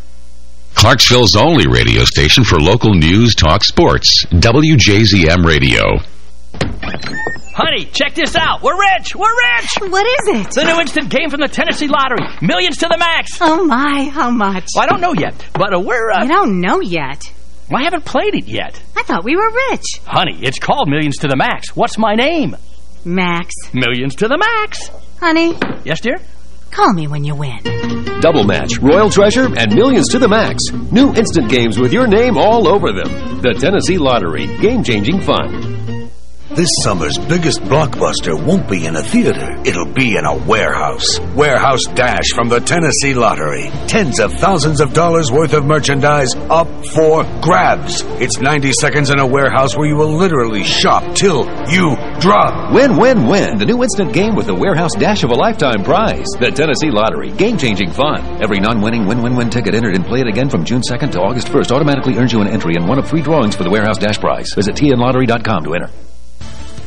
Clarksville's only radio station for local news, talk, sports. WJZM Radio. Honey, check this out. We're rich. We're rich. What is it? The new instant game from the Tennessee Lottery. Millions to the max. Oh, my. How much? Well, I don't know yet, but uh, we're... Uh, you don't know yet. Well, I haven't played it yet. I thought we were rich. Honey, it's called Millions to the Max. What's my name? Max. Millions to the Max. Honey. Yes, dear? Call me when you win. Double Match, Royal Treasure, and Millions to the Max. New instant games with your name all over them. The Tennessee Lottery. Game-changing fun. This summer's biggest blockbuster won't be in a theater. It'll be in a warehouse. Warehouse Dash from the Tennessee Lottery. Tens of thousands of dollars worth of merchandise up for grabs. It's 90 seconds in a warehouse where you will literally shop till you drop. Win, win, win. The new instant game with the warehouse dash of a lifetime prize. The Tennessee Lottery. Game-changing fun. Every non-winning win-win-win ticket entered and play it again from June 2nd to August 1st automatically earns you an entry in one of three drawings for the warehouse dash prize. Visit tnlottery.com to enter.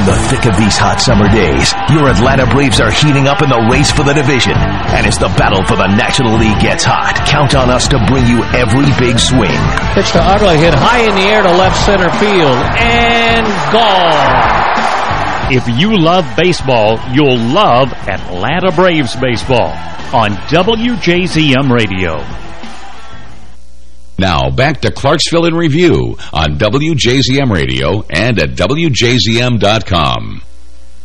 In the thick of these hot summer days, your Atlanta Braves are heating up in the race for the division. And as the battle for the National League gets hot, count on us to bring you every big swing. Pitch to Utley, hit high in the air to left center field, and gone. If you love baseball, you'll love Atlanta Braves baseball on WJZM Radio. Now, back to Clarksville in Review on WJZM Radio and at WJZM.com.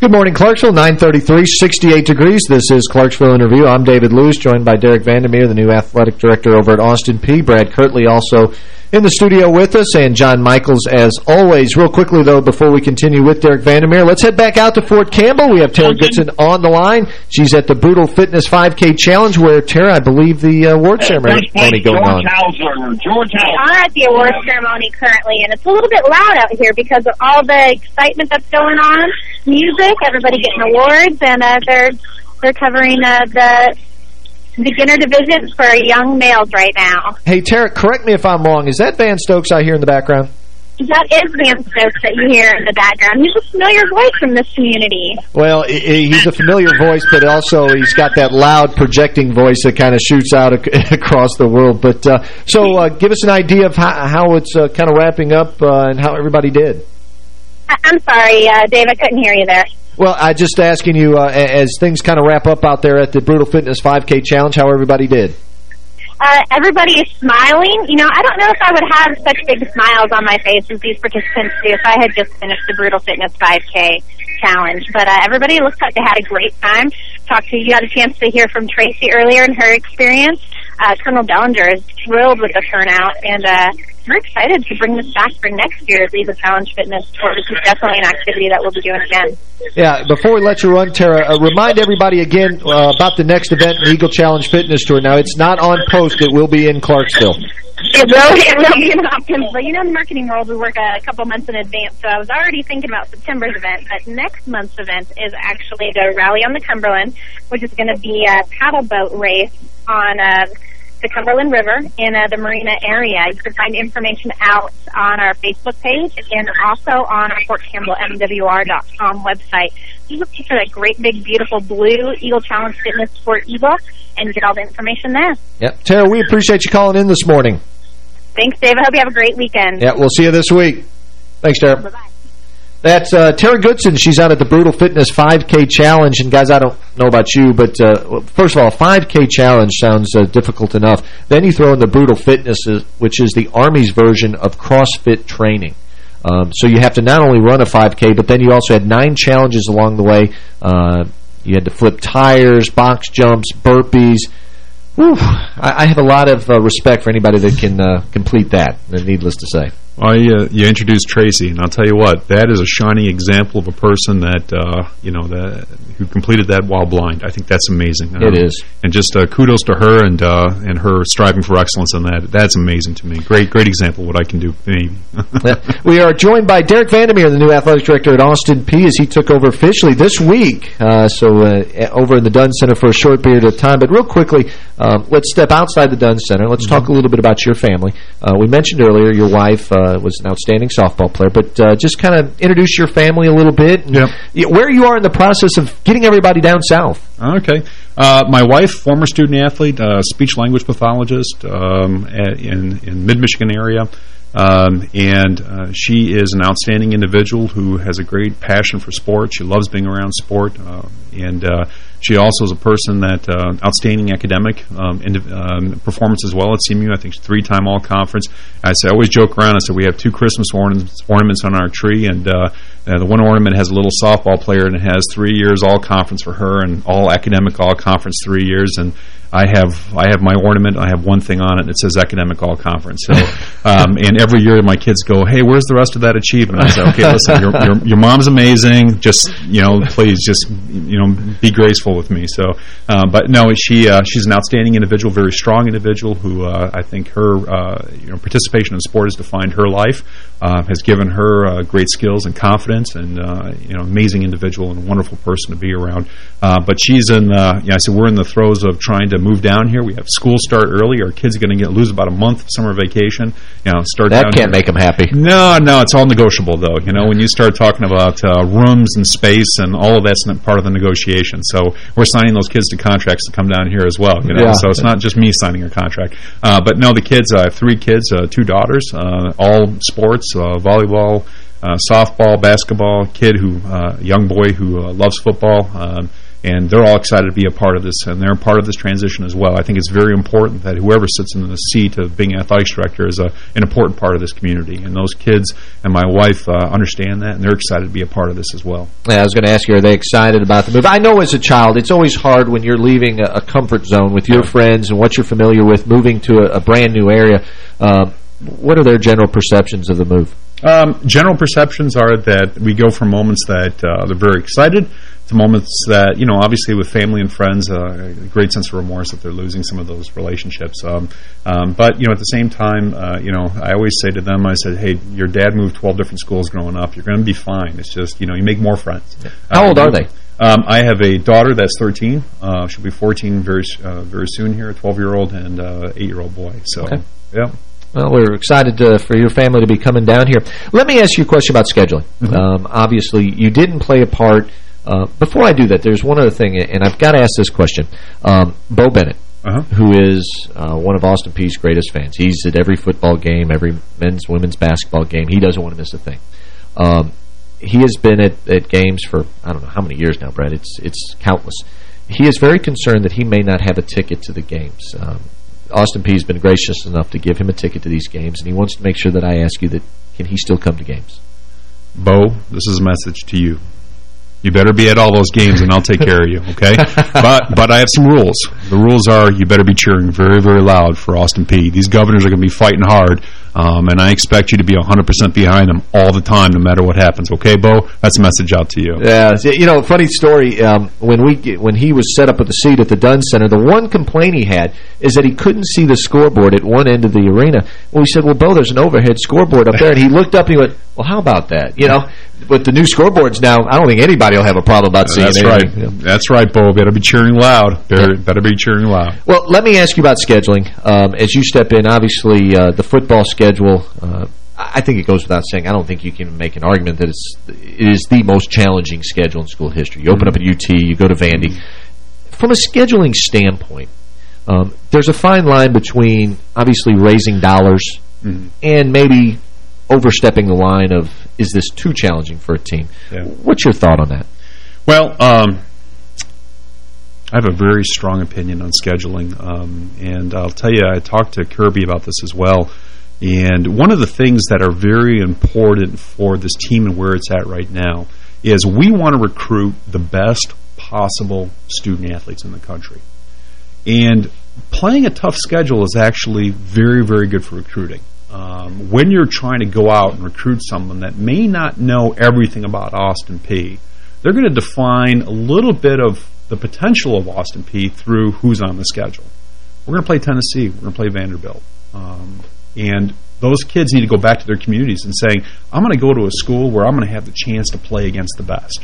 Good morning, Clarksville. 933, 68 degrees. This is Clarksville in Review. I'm David Lewis, joined by Derek van der Merwe, the new athletic director over at Austin Peay. Brad Kirtley also in the studio with us, and John Michaels as always. Real quickly, though, before we continue with Derek van der Merwe, let's head back out to Fort Campbell. We have Tara Goodson on the line. She's at the Brutal Fitness 5K Challenge, where, Tara, I believe the uh, award ceremony going George on. Hauser. George Hauser. We are at the award ceremony currently, and it's a little bit loud out here because of all the excitement that's going on. Music, everybody getting awards, and uh, they're they're covering uh, the beginner division for young males right now. Hey, Tara, correct me if I'm wrong. Is that Van Stokes I hear in the background? That is Van Stokes that you hear in the background. He's a familiar voice from this community. Well, he's a familiar voice, but also he's got that loud projecting voice that kind of shoots out [LAUGHS] across the world. But uh, So uh, give us an idea of how, how it's uh, kind of wrapping up uh, and how everybody did. I- I'm sorry, uh, Dave, I couldn't hear you there. Well, I just asking you, uh, as things kind of wrap up out there at the Brutal Fitness 5K Challenge, how everybody did. Uh, everybody is smiling. You know, I don't know if I would have such big smiles on my face as these participants do if I had just finished the Brutal Fitness 5K challenge. But uh, everybody looks like they had a great time. Talked to you got a chance to hear from Tracy earlier in her experience. Uh, Colonel Bellinger is thrilled with the turnout, and uh, we're excited to bring this back for next year's Eagle Challenge Fitness Tour. This is definitely an activity that we'll be doing again. Yeah, before we let you run, Tara, uh, remind everybody again uh, about the next event, the Eagle Challenge Fitness Tour. Now, it's not on post. It will be in Clarksville. It will, it will be in option. But you know, in the marketing world, we work a couple months in advance. So I was already thinking about September's event. But next month's event is actually the Rally on the Cumberland, which is going to be a paddle boat race on uh, the Cumberland River in uh, the marina area. You can find information out on our Facebook page and also on our Fort Campbell MWR.com website. You look for that great, big, beautiful blue Eagle Challenge Fitness Sport ebook and get all the information there. Yep. Tara, we appreciate you calling in this morning. Thanks, Dave. I hope you have a great weekend. Yeah, we'll see you this week. Thanks, Tara. That's uh, Tara Goodson. She's out at the Brutal Fitness 5K Challenge. And, guys, I don't know about you, but uh, first of all, 5K Challenge sounds uh, difficult enough. Then you throw in the Brutal Fitness, uh, which is the Army's version of CrossFit training. Um, so you have to not only run a 5K, but then you also had nine challenges along the way. Uh, you had to flip tires, box jumps, burpees, Whew, I, I have a lot of uh, respect for anybody that can complete that, needless to say. Well, you, uh, you introduced Tracy, and I'll tell you what, that is a shining example of a person that, uh, you know, that who completed that while blind. I think that's amazing. It um, is. And just uh, kudos to her and uh, and her striving for excellence in that. That's amazing to me. Great great example of what I can do. [LAUGHS] we are joined by Derek van der Merwe, the new athletic director at Austin Peay, as he took over officially this week. Uh, so uh, over in the Dunn Center for a short period of time. But real quickly, um, let's step outside the Dunn Center. Let's mm -hmm. talk a little bit about your family. we mentioned earlier your wife uh, was an outstanding softball player, but uh, just kind of introduce your family a little bit. Yep. Where you are in the process of getting everybody down south. Okay. Uh, my wife, former student athlete, uh, speech-language pathologist um, in, in mid-Michigan area. Um, and uh, she is an outstanding individual who has a great passion for sport. She loves being around sport. Uh, and uh, she also is a person that uh, outstanding academic um, um, performance as well at CMU. I think she's three-time all-conference. I say I always joke around. I said we have two Christmas ornaments, ornaments on our tree, and uh, uh, the one ornament has a little softball player, and it has three years all-conference for her and all academic all-conference three years. And I have I have my ornament. I have one thing on it. and It says academic all conference. So, um, [LAUGHS] and every year my kids go, "Hey, where's the rest of that achievement?" I say, "Okay, listen, your, your, your mom's amazing. Just you know, please, just you know, be graceful with me." So, uh, but no, she uh, she's an outstanding individual, very strong individual who uh, I think her uh, you know participation in sport has defined her life, uh, has given her uh, great skills and confidence, and you know, amazing individual and a wonderful person to be around. but she's in, yeah, I said we're in the throes of trying to move down here. We have school start early. Our kids are going to get lose about a month of summer vacation. You know, start that can't here. make them happy. No, no, it's all negotiable though. You know, when you start talking about uh, rooms and space and all of that's part of the negotiation. So we're signing those kids to contracts to come down here as well. You know, yeah. so it's not just me signing a contract. Uh, but no, the kids. I have three kids, uh, two daughters, uh, all sports, uh, volleyball. Uh, softball, basketball, kid who, uh, young boy who uh, loves football. Um, and they're all excited to be a part of this, and they're a part of this transition as well. I think it's very important that whoever sits in the seat of being athletics director is a, an important part of this community, and those kids and my wife uh, understand that, and they're excited to be a part of this as well. Yeah, I was going to ask you, are they excited about the move? I know as a child, it's always hard when you're leaving a, a comfort zone with your friends and what you're familiar with, moving to a, a brand new area. Uh, what are their general perceptions of the move? Um, general perceptions are that we go from moments that uh, they're very excited to moments that, you know, obviously with family and friends, uh, a great sense of remorse that they're losing some of those relationships. Um, um, but, you know, at the same time, uh, you know, I always say to them, I said, hey, your dad moved 12 different schools growing up. You're going to be fine. It's just, you know, you make more friends. How old are they? Um, I have a daughter that's 13. Uh, she'll be 14 very uh, very soon here, a 12-year-old and uh, 8-year-old boy. So, okay. yeah. Well, we're excited to, for your family to be coming down here. Let me ask you a question about scheduling. Mm -hmm. um, obviously, you didn't play a part – uh, before I do that, there's one other thing, and I've got to ask this question. Um, Bo Bennett, uh -huh. who is uh, one of Austin Peay's greatest fans. He's at every football game, every men's, women's basketball game. He doesn't want to miss a thing. Um, he has been at, at games for, I don't know how many years now, Brad. It's, it's countless. He is very concerned that he may not have a ticket to the games. Um, Austin Peay has been gracious enough to give him a ticket to these games, and he wants to make sure that I ask you that can he still come to games? Bo, this is a message to you. You better be at all those games, and I'll take care of you, okay? [LAUGHS] but but I have some rules. The rules are you better be cheering very, very loud for Austin Peay. These governors are going to be fighting hard, um, and I expect you to be 100% behind them all the time, no matter what happens. Okay, Bo? That's a message out to you. Yeah, you know, funny story. Um, when we when he was set up at the seat at the Dunn Center, the one complaint he had is that he couldn't see the scoreboard at one end of the arena. Well, we said, well, Bo, there's an overhead scoreboard up there. And he looked up and he went, well, how about that? You know, with the new scoreboards now, I don't think anybody will have a problem about seeing That's right. That's right, Bo. Better be cheering loud. Better, yeah. better be cheering loud. Well, let me ask you about scheduling. Um, as you step in, obviously, uh, the football schedule, uh, I think it goes without saying, I don't think you can make an argument that it's, it is the most challenging schedule in school history. You open mm -hmm. up at UT, you go to Vandy. Mm -hmm. From a scheduling standpoint, um, there's a fine line between obviously raising dollars mm -hmm. and maybe overstepping the line of, is this too challenging for a team? Yeah. What's your thought on that? Well, um, I have a very strong opinion on scheduling, um, and I'll tell you, I talked to Kirby about this as well, and one of the things that are very important for this team and where it's at right now is we want to recruit the best possible student athletes in the country. And playing a tough schedule is actually very, very good for recruiting. Um, when you're trying to go out and recruit someone that may not know everything about Austin Peay, they're going to define a little bit of the potential of Austin Peay through who's on the schedule. We're going to play Tennessee. We're going to play Vanderbilt. Um, and those kids need to go back to their communities and saying, I'm going to go to a school where I'm going to have the chance to play against the best.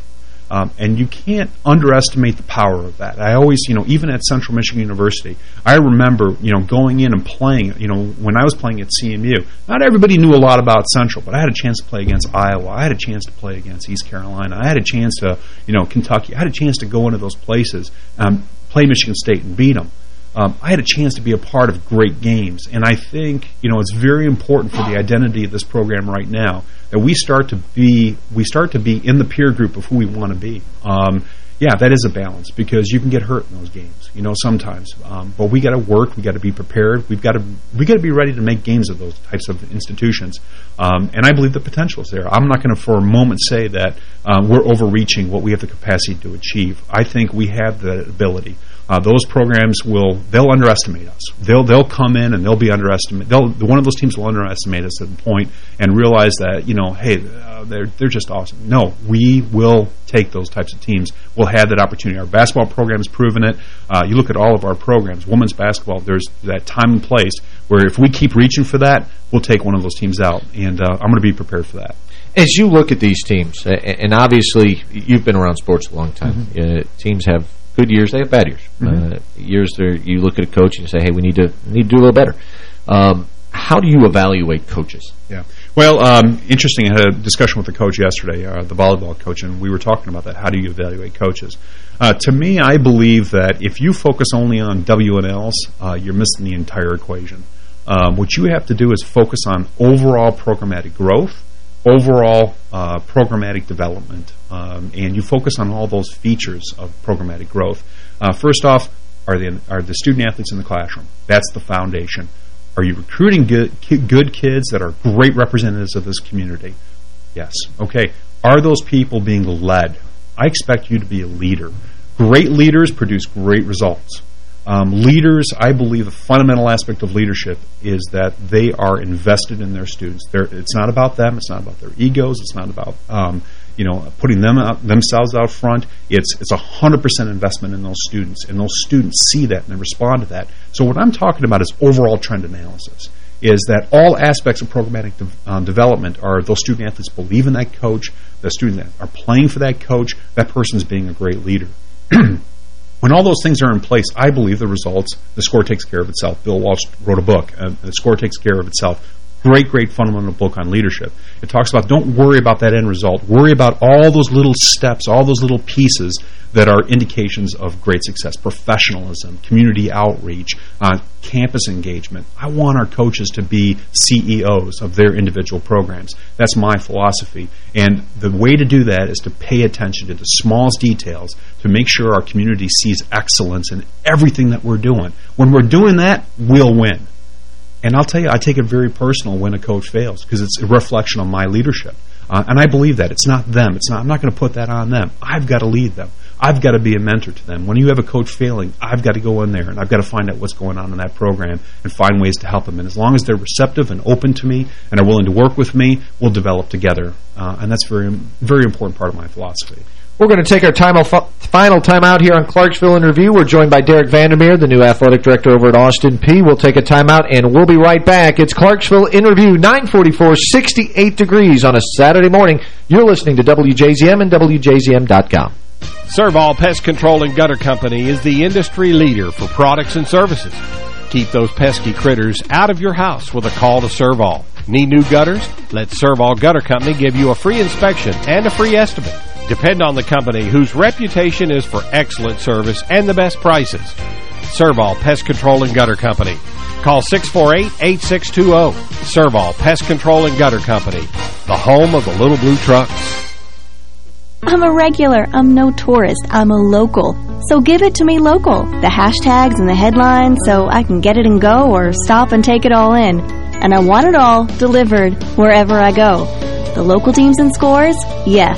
Um, and you can't underestimate the power of that. I always, you know, even at Central Michigan University, I remember, you know, going in and playing, you know, when I was playing at CMU, not everybody knew a lot about Central, but I had a chance to play against Iowa. I had a chance to play against East Carolina. I had a chance to, you know, Kentucky. I had a chance to go into those places, um, play Michigan State and beat them. Um, I had a chance to be a part of great games. And I think, you know, it's very important for the identity of this program right now that we start to be we start to be in the peer group of who we want to be. Um, yeah, that is a balance because you can get hurt in those games, you know, sometimes. Um, but we got to work. We got to be prepared. We've got to we got to be ready to make games of those types of institutions. Um, and I believe the potential is there. I'm not going to for a moment say that um, we're overreaching what we have the capacity to achieve. I think we have the ability uh, those programs will they'll underestimate us. They'll they'll come in and they'll be underestimate. They'll one of those teams will underestimate us at the point and realize that you know, hey, uh, they're they're just awesome. No, we will take those types of teams. We'll have that opportunity. Our basketball program has proven it. Uh, you look at all of our programs, women's basketball. There's that time and place where if we keep reaching for that, we'll take one of those teams out, and uh, I'm going to be prepared for that. As you look at these teams, and obviously you've been around sports a long time, mm -hmm. teams have good years, they have bad years. Mm -hmm. uh, years there, you look at a coach and you say, hey, we need to need to do a little better. Um, how do you evaluate coaches? Yeah. Well, um, interesting. I had a discussion with the coach yesterday, uh, the volleyball coach, and we were talking about that. How do you evaluate coaches? Uh, to me, I believe that if you focus only on W&Ls, uh, you're missing the entire equation. Um, what you have to do is focus on overall programmatic growth, overall uh, programmatic development, um, and you focus on all those features of programmatic growth. Uh, first off, are the are the student athletes in the classroom? That's the foundation. Are you recruiting good good kids that are great representatives of this community? Yes. Okay. Are those people being led? I expect you to be a leader. Great leaders produce great results. Um, leaders, I believe the fundamental aspect of leadership is that they are invested in their students. They're, it's not about them. It's not about their egos. It's not about um, you know putting them out, themselves out front. It's it's a hundred percent investment in those students, and those students see that and they respond to that. So what I'm talking about is overall trend analysis. Is that all aspects of programmatic de um, development are those student athletes believe in that coach, the students that are playing for that coach, that person's being a great leader. [CLEARS THROAT] When all those things are in place, I believe the results, the score takes care of itself. Bill Walsh wrote a book, uh, The Score Takes Care of Itself. Great, great fundamental book on leadership. It talks about don't worry about that end result. Worry about all those little steps, all those little pieces that are indications of great success. Professionalism, community outreach, uh, campus engagement. I want our coaches to be CEOs of their individual programs. That's my philosophy. And the way to do that is to pay attention to the smallest details to make sure our community sees excellence in everything that we're doing. When we're doing that, we'll win. And I'll tell you, I take it very personal when a coach fails because it's a reflection on my leadership. Uh, and I believe that. It's not them. It's not. I'm not going to put that on them. I've got to lead them. I've got to be a mentor to them. When you have a coach failing, I've got to go in there and I've got to find out what's going on in that program and find ways to help them. And as long as they're receptive and open to me and are willing to work with me, we'll develop together. Uh, and that's very, very important part of my philosophy. We're going to take our time final time out here on Clarksville in Review. We're joined by Derek van der Merwe, the new athletic director over at Austin Peay. We'll take a timeout, and we'll be right back. It's Clarksville in Review, 944, 68 degrees on a Saturday morning. You're listening to WJZM and WJZM.com. Servall Pest Control and Gutter Company is the industry leader for products and services. Keep those pesky critters out of your house with a call to Servall. Need new gutters? Let Servall Gutter Company give you a free inspection and a free estimate. Depend on the company whose reputation is for excellent service and the best prices. Servall Pest Control and Gutter Company. Call 648-8620. Servall Pest Control and Gutter Company, the home of the little blue trucks. I'm a regular. I'm no tourist. I'm a local. So give it to me local. The hashtags and the headlines so I can get it and go or stop and take it all in. And I want it all delivered wherever I go. The local teams and scores? Yes.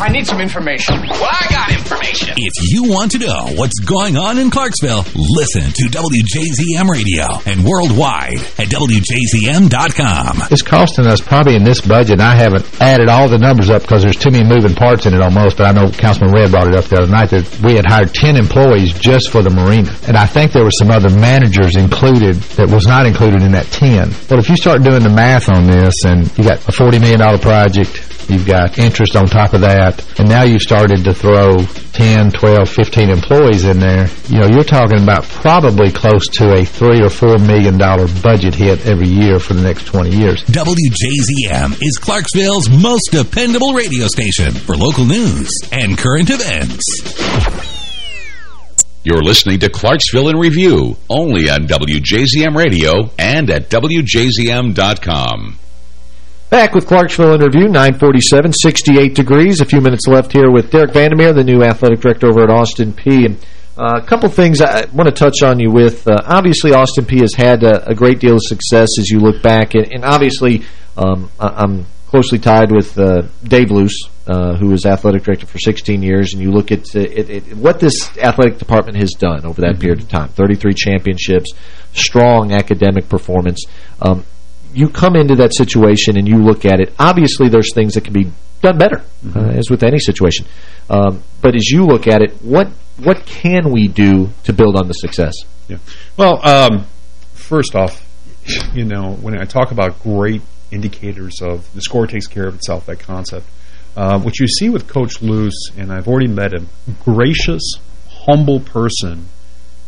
I need some information. Well, I got information. If you want to know what's going on in Clarksville, listen to WJZM Radio and worldwide at WJZM.com. It's costing us probably in this budget, I haven't added all the numbers up because there's too many moving parts in it almost, but I know Councilman Red brought it up the other night that we had hired 10 employees just for the marina. And I think there were some other managers included that was not included in that 10. Well, if you start doing the math on this and you got a $40 million project, You've got interest on top of that. And now you've started to throw 10, 12, 15 employees in there. You know, you're talking about probably close to a three or four million dollar budget hit every year for the next 20 years. WJZM is Clarksville's most dependable radio station for local news and current events. You're listening to Clarksville in Review, only on WJZM Radio and at WJZM.com. Back with Clarksville Interview, Review, 947, 68 degrees. A few minutes left here with Derek van der Merwe, the new athletic director over at Austin Peay. And uh, a couple things I want to touch on you with. Uh, obviously, Austin Peay has had a, a, great deal of success as you look back. And, and obviously, um, I, am closely tied with uh, Dave Loos, uh, who was athletic director for 16 years. And you look at it, it, what this athletic department has done over that mm -hmm. period of time. 33 championships, strong academic performance. Um, you come into that situation and you look at it, obviously there's things that can be done better, mm -hmm. uh, as with any situation. Um, but as you look at it, what what can we do to build on the success? Yeah. Well, um, first off, you know, when I talk about great indicators of the score takes care of itself, that concept, uh, what you see with Coach Loos, and I've already met him, gracious, humble person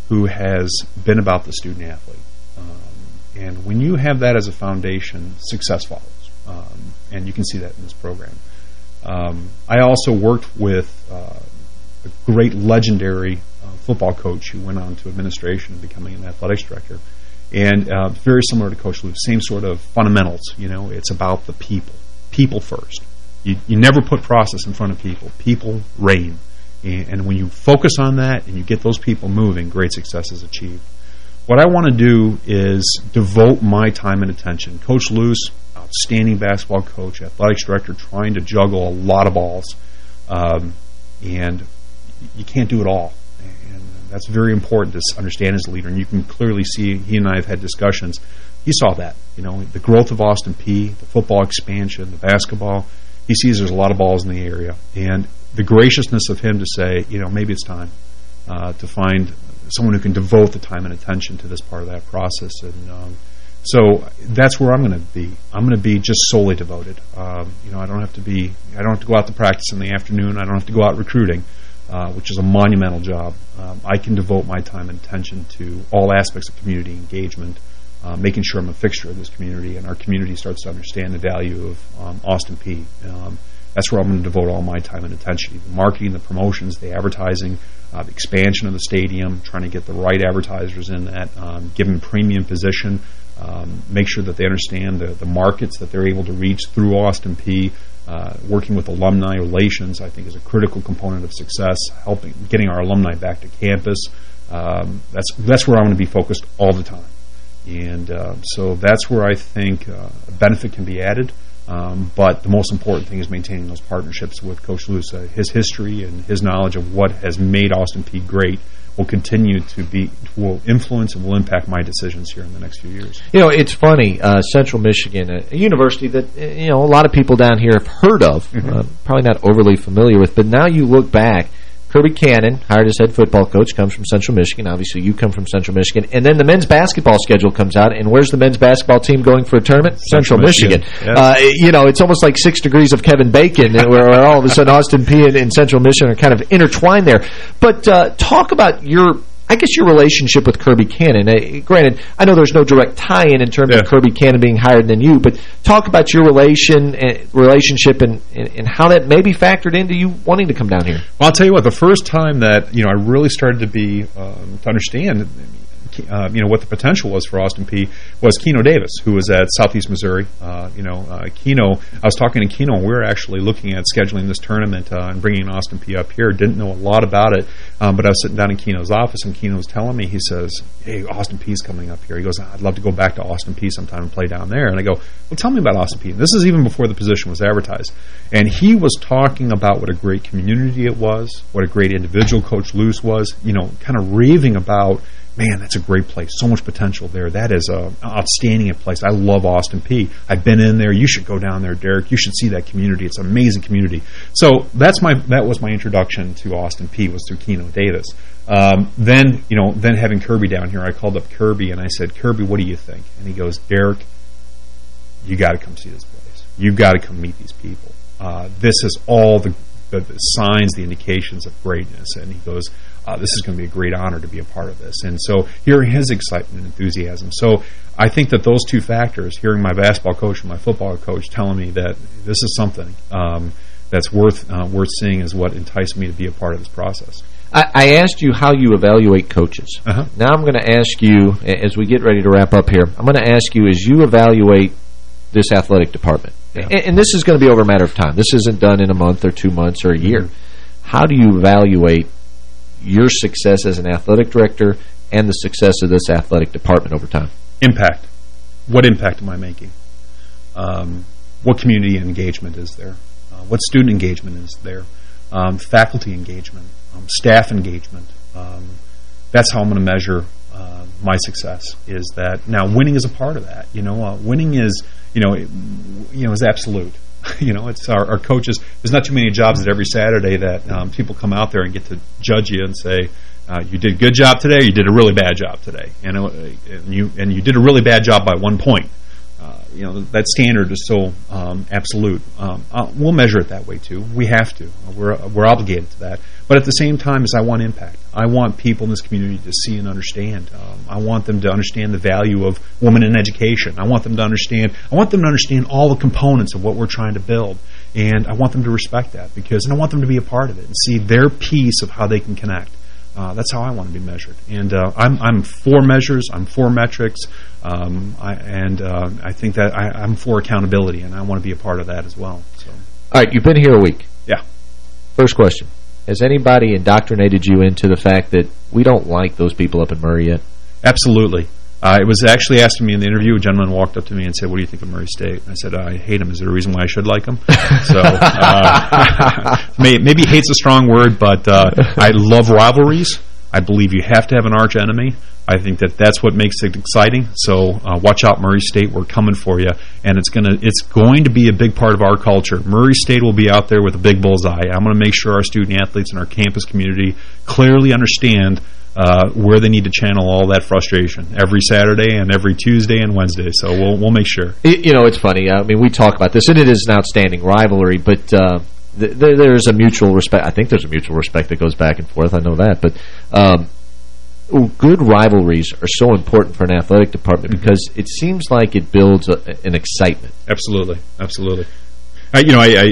who has been about the student-athlete. And when you have that as a foundation, success follows. Um, and you can see that in this program. Um, I also worked with uh, a great legendary uh, football coach who went on to administration, and becoming an athletics director. And uh, very similar to Coach Lou, same sort of fundamentals. You know, it's about the people. People first. You, you never put process in front of people. People reign. And, and when you focus on that and you get those people moving, great success is achieved. What I want to do is devote my time and attention. Coach Loos, outstanding basketball coach, athletics director, trying to juggle a lot of balls. Um, and you can't do it all. And that's very important to understand as a leader. And you can clearly see, he and I have had discussions. He saw that, you know, the growth of Austin Peay, the football expansion, the basketball. He sees there's a lot of balls in the area. And the graciousness of him to say, you know, maybe it's time uh, to find someone who can devote the time and attention to this part of that process. And um, so that's where I'm going to be. I'm going to be just solely devoted. Um, you know, I don't have to be. I don't have to go out to practice in the afternoon. I don't have to go out recruiting, uh, which is a monumental job. Um, I can devote my time and attention to all aspects of community engagement. Uh, making sure I'm a fixture of this community and our community starts to understand the value of um, Austin Peay Um, that's where I'm going to devote all my time and attention. The marketing, the promotions, the advertising, uh, expansion of the stadium, trying to get the right advertisers in that, um, give them premium position, um, make sure that they understand the, the markets that they're able to reach through Austin Peay. Uh, working with alumni relations, I think, is a critical component of success. Helping getting our alumni back to campus. Um, that's that's where I'm going to be focused all the time, and uh, so that's where I think uh, benefit can be added. Um, but the most important thing is maintaining those partnerships with Coach Loos. His history and his knowledge of what has made Austin Peay great will continue to be will influence and will impact my decisions here in the next few years. You know, it's funny. Uh, Central Michigan, a, university that you know a lot of people down here have heard of, mm -hmm. uh, probably not overly familiar with, but now you look back Kirby Cannon, hired as head football coach, comes from Central Michigan. Obviously, you come from Central Michigan. And then the men's basketball schedule comes out. And where's the men's basketball team going for a tournament? Central, Central Michigan. Michigan. Yes. Uh, you know, it's almost like six degrees of Kevin Bacon, [LAUGHS] where, where, all of a sudden Austin Peay and, and, Central Michigan are kind of intertwined there. But uh, talk about your I guess your relationship with Kirby Cannon. Uh, granted, I know there's no direct tie-in in terms yeah. of Kirby Cannon being higher than you, but talk about your relation uh, relationship and, and, and how that maybe factored into you wanting to come down here. Well, I'll tell you what, the first time that you know I really started to be um, to understand uh, you know, what the potential was for Austin Peay was Keno Davis, who was at Southeast Missouri. Uh, you know, uh, Keno, I was talking to Keno, and we were actually looking at scheduling this tournament uh, and bringing Austin Peay up here. Didn't know a lot about it, um, but I was sitting down in Keno's office, and Keno was telling me, he says, hey, Austin Peay's coming up here. He goes, I'd love to go back to Austin Peay sometime and play down there. And I go, well, tell me about Austin Peay. This is even before the position was advertised. And he was talking about what a great community it was, what a great individual Coach Loos was, you know, kind of raving about man, that's a great place. So much potential there. That is a outstanding place. I love Austin Peay. I've been in there. You should go down there, Derek. You should see that community. It's an amazing community. So that's my that was my introduction to Austin Peay. was through Keno Davis. Um, then you know, then having Kirby down here, I called up Kirby and I said, Kirby, what do you think? And he goes, Derek, you got to come see this place. You've got to come meet these people. Uh, this is all the, the, the signs, the indications of greatness. And he goes, uh, this is going to be a great honor to be a part of this. And so hearing his excitement and enthusiasm. So I think that those two factors, hearing my basketball coach and my football coach telling me that this is something um, that's worth uh, worth seeing is what enticed me to be a part of this process. I, I asked you how you evaluate coaches. Uh -huh. Now I'm going to ask you, as we get ready to wrap up here, I'm going to ask you as you evaluate this athletic department. Yeah. And, and, this is going to be over a matter of time. This isn't done in a month or two months or a year. Mm -hmm. How do you evaluate your success as an athletic director and the success of this athletic department over time? Impact. What impact am I making? Um, what community engagement is there? Uh, what student engagement is there? Um, faculty engagement, um, staff engagement. Um, that's how I'm going to measure uh, my success. Is that now winning is a part of that? You know, uh, winning is you know, it, you know, is absolute. [LAUGHS] you know, it's our, our, coaches. There's not too many jobs that every Saturday that um, people come out there and get to judge you and say, uh, you did a good job today, you did a really bad job today. And, uh, and, you, and you did a really bad job by one point. You know, that standard is so um, absolute. Um, uh, we'll measure it that way, too. We have to. We're, we're obligated to that. But at the same time, is I want impact. I want people in this community to see and understand. Um, I want them to understand the value of women in education. I want them to understand. I want them to understand all the components of what we're trying to build. And I want them to respect that because, and I want them to be a part of it and see their piece of how they can connect. Uh, that's how I want to be measured. And uh, I'm, I'm for measures. I'm for metrics. Um, I, and uh, I think that I, am for accountability, and I want to be a part of that as well. So. All right, you've been here a week. Yeah. First question. Has anybody indoctrinated you into the fact that we don't like those people up in Murray yet? Absolutely. Uh, it was actually asked of me in the interview. A gentleman walked up to me and said, what do you think of Murray State? I said, I hate him. Is there a reason why I should like him? [LAUGHS] so uh, maybe hate's a strong word, but uh, I love rivalries. I believe you have to have an arch enemy. I think that that's what makes it exciting. So uh, watch out, Murray State. We're coming for you, and it's gonna it's going to be a big part of our culture. Murray State will be out there with a big bullseye. I'm going to make sure our student athletes and our campus community clearly understand uh, where they need to channel all that frustration every Saturday and every Tuesday and Wednesday. So we'll we'll make sure. You know, it's funny. I mean, we talk about this, and it is an outstanding rivalry, but. Uh, th there's a mutual respect. I think there's a mutual respect that goes back and forth. I know that, but um, good rivalries are so important for an athletic department mm -hmm. because it seems like it builds a, an excitement. Absolutely, absolutely. I, you know, I, I,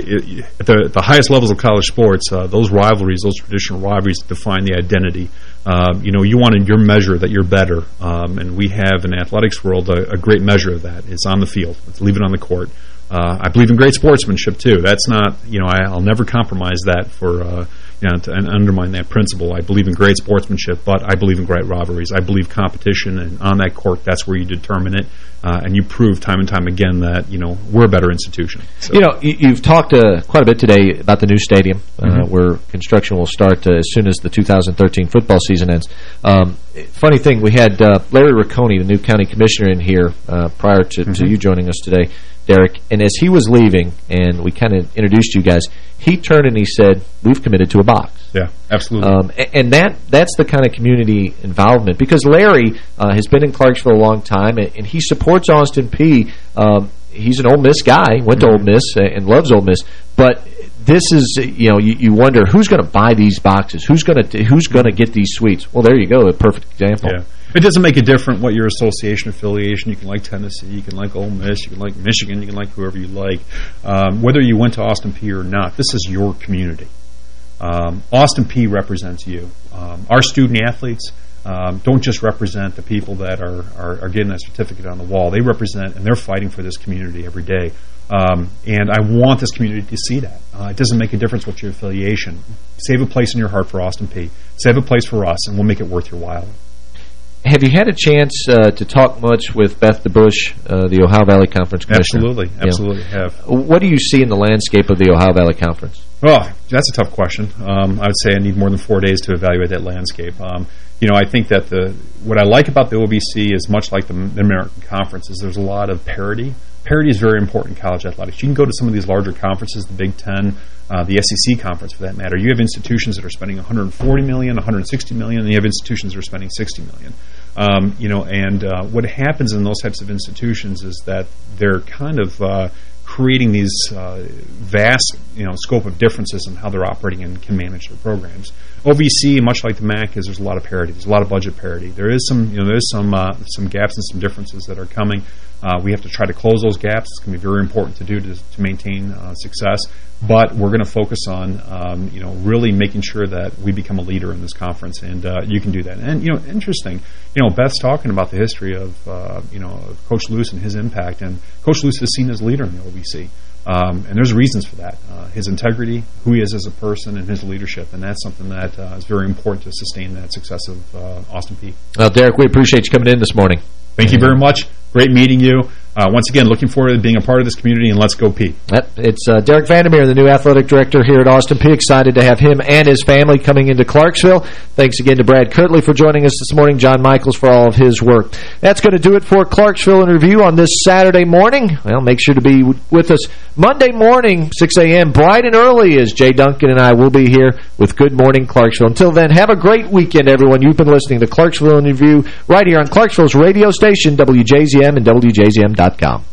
at, the, the highest levels of college sports, uh, those rivalries, those traditional rivalries define the identity. Um, you know, you want in your measure that you're better, um, and we have in athletics world a, a, great measure of that. It's on the field. It's leave it on the court. Uh, I believe in great sportsmanship too. That's not, you know, I, will never compromise that for. You know, to, and undermine that principle. I believe in great sportsmanship, but I believe in great rivalries. I believe competition, and on that court, that's where you determine it. Uh, and you prove time and time again that, you know, we're a better institution. So. You know, you've talked uh, quite a bit today about the new stadium, uh, mm -hmm. where construction will start uh, as soon as the 2013 football season ends. Um, funny thing, we had uh, Larry Rocconi, the new county commissioner, in here uh, prior to, mm -hmm. to mm-hmm. you joining us today. Derek, and as he was leaving, and we kind of introduced you guys, he turned and he said, we've committed to a box. Yeah, absolutely. Um, and that that's the kind of community involvement, because Larry uh, has been in Clarksville a long time, and, and he supports Austin Peay. Um, he's an Ole Miss guy, went to Ole mm-hmm. Miss and loves Ole Miss, but this is, you know, you, you wonder who's going to buy these boxes? Who's going to who's going to get these suites? Well, there you go, a perfect example. Yeah. It doesn't make a difference what your association affiliation. You can like Tennessee, you can like Ole Miss, you can like Michigan, you can like whoever you like. Um, whether you went to Austin Peay or not, this is your community. Um, Austin Peay represents you. Um, our student athletes um, don't just represent the people that are, are, are getting that certificate on the wall. They represent, and they're fighting for this community every day. Um, and I want this community to see that. Uh, it doesn't make a difference what your affiliation. Save a place in your heart for Austin Peay. Save a place for us, and we'll make it worth your while. Have you had a chance uh, to talk much with Beth DeBauche, uh, the Ohio Valley Conference Commissioner? Absolutely, absolutely know, have. What do you see in the landscape of the Ohio Valley Conference? Oh, that's a tough question. Um, I would say I need more than four days to evaluate that landscape. Um, you know, I think that the what I like about the OVC is much like the, the American Conference is there's a lot of parity. Parity is very important in college athletics. You can go to some of these larger conferences, the Big Ten, uh, the SEC conference for that matter. You have institutions that are spending $140 million, $160 million, and you have institutions that are spending 60 million. Um, you know, and uh, what happens in those types of institutions is that they're kind of uh, creating these uh, vast, you know, scope of differences in how they're operating and can manage their programs. OVC, much like the MAC, is there's a lot of parity. There's a lot of budget parity. There is some, you know, there is some uh, some gaps and some differences that are coming. Uh, we have to try to close those gaps. It's going to be very important to do to, to maintain uh, success. But we're going to focus on, um, you know, really making sure that we become a leader in this conference, and uh, you can do that. And you know, interesting, you know, Beth's talking about the history of, uh, you know, Coach Lewis and his impact, and Coach Lewis is seen as a leader in the OVC. Um, and there's reasons for that. Uh, his integrity, who he is as a person, and his leadership. And that's something that uh, is very important to sustain that success of uh, Austin Peay. Well, Derek, we appreciate you coming in this morning. Thank you very much. Great meeting you. Uh, once again, looking forward to being a part of this community, and let's go Peay. Yep, it's uh, Derek van der Merwe, the new athletic director here at Austin Peay. Excited to have him and his family coming into Clarksville. Thanks again to Brad Kirtley for joining us this morning, John Michaels for all of his work. That's going to do it for Clarksville in Review on this Saturday morning. Well, make sure to be with us Monday morning, 6 a.m., bright and early, as Jay Duncan and I will be here with Good Morning Clarksville. Until then, have a great weekend, everyone. You've been listening to Clarksville in Review right here on Clarksville's radio station, WJZM and WJZM.com.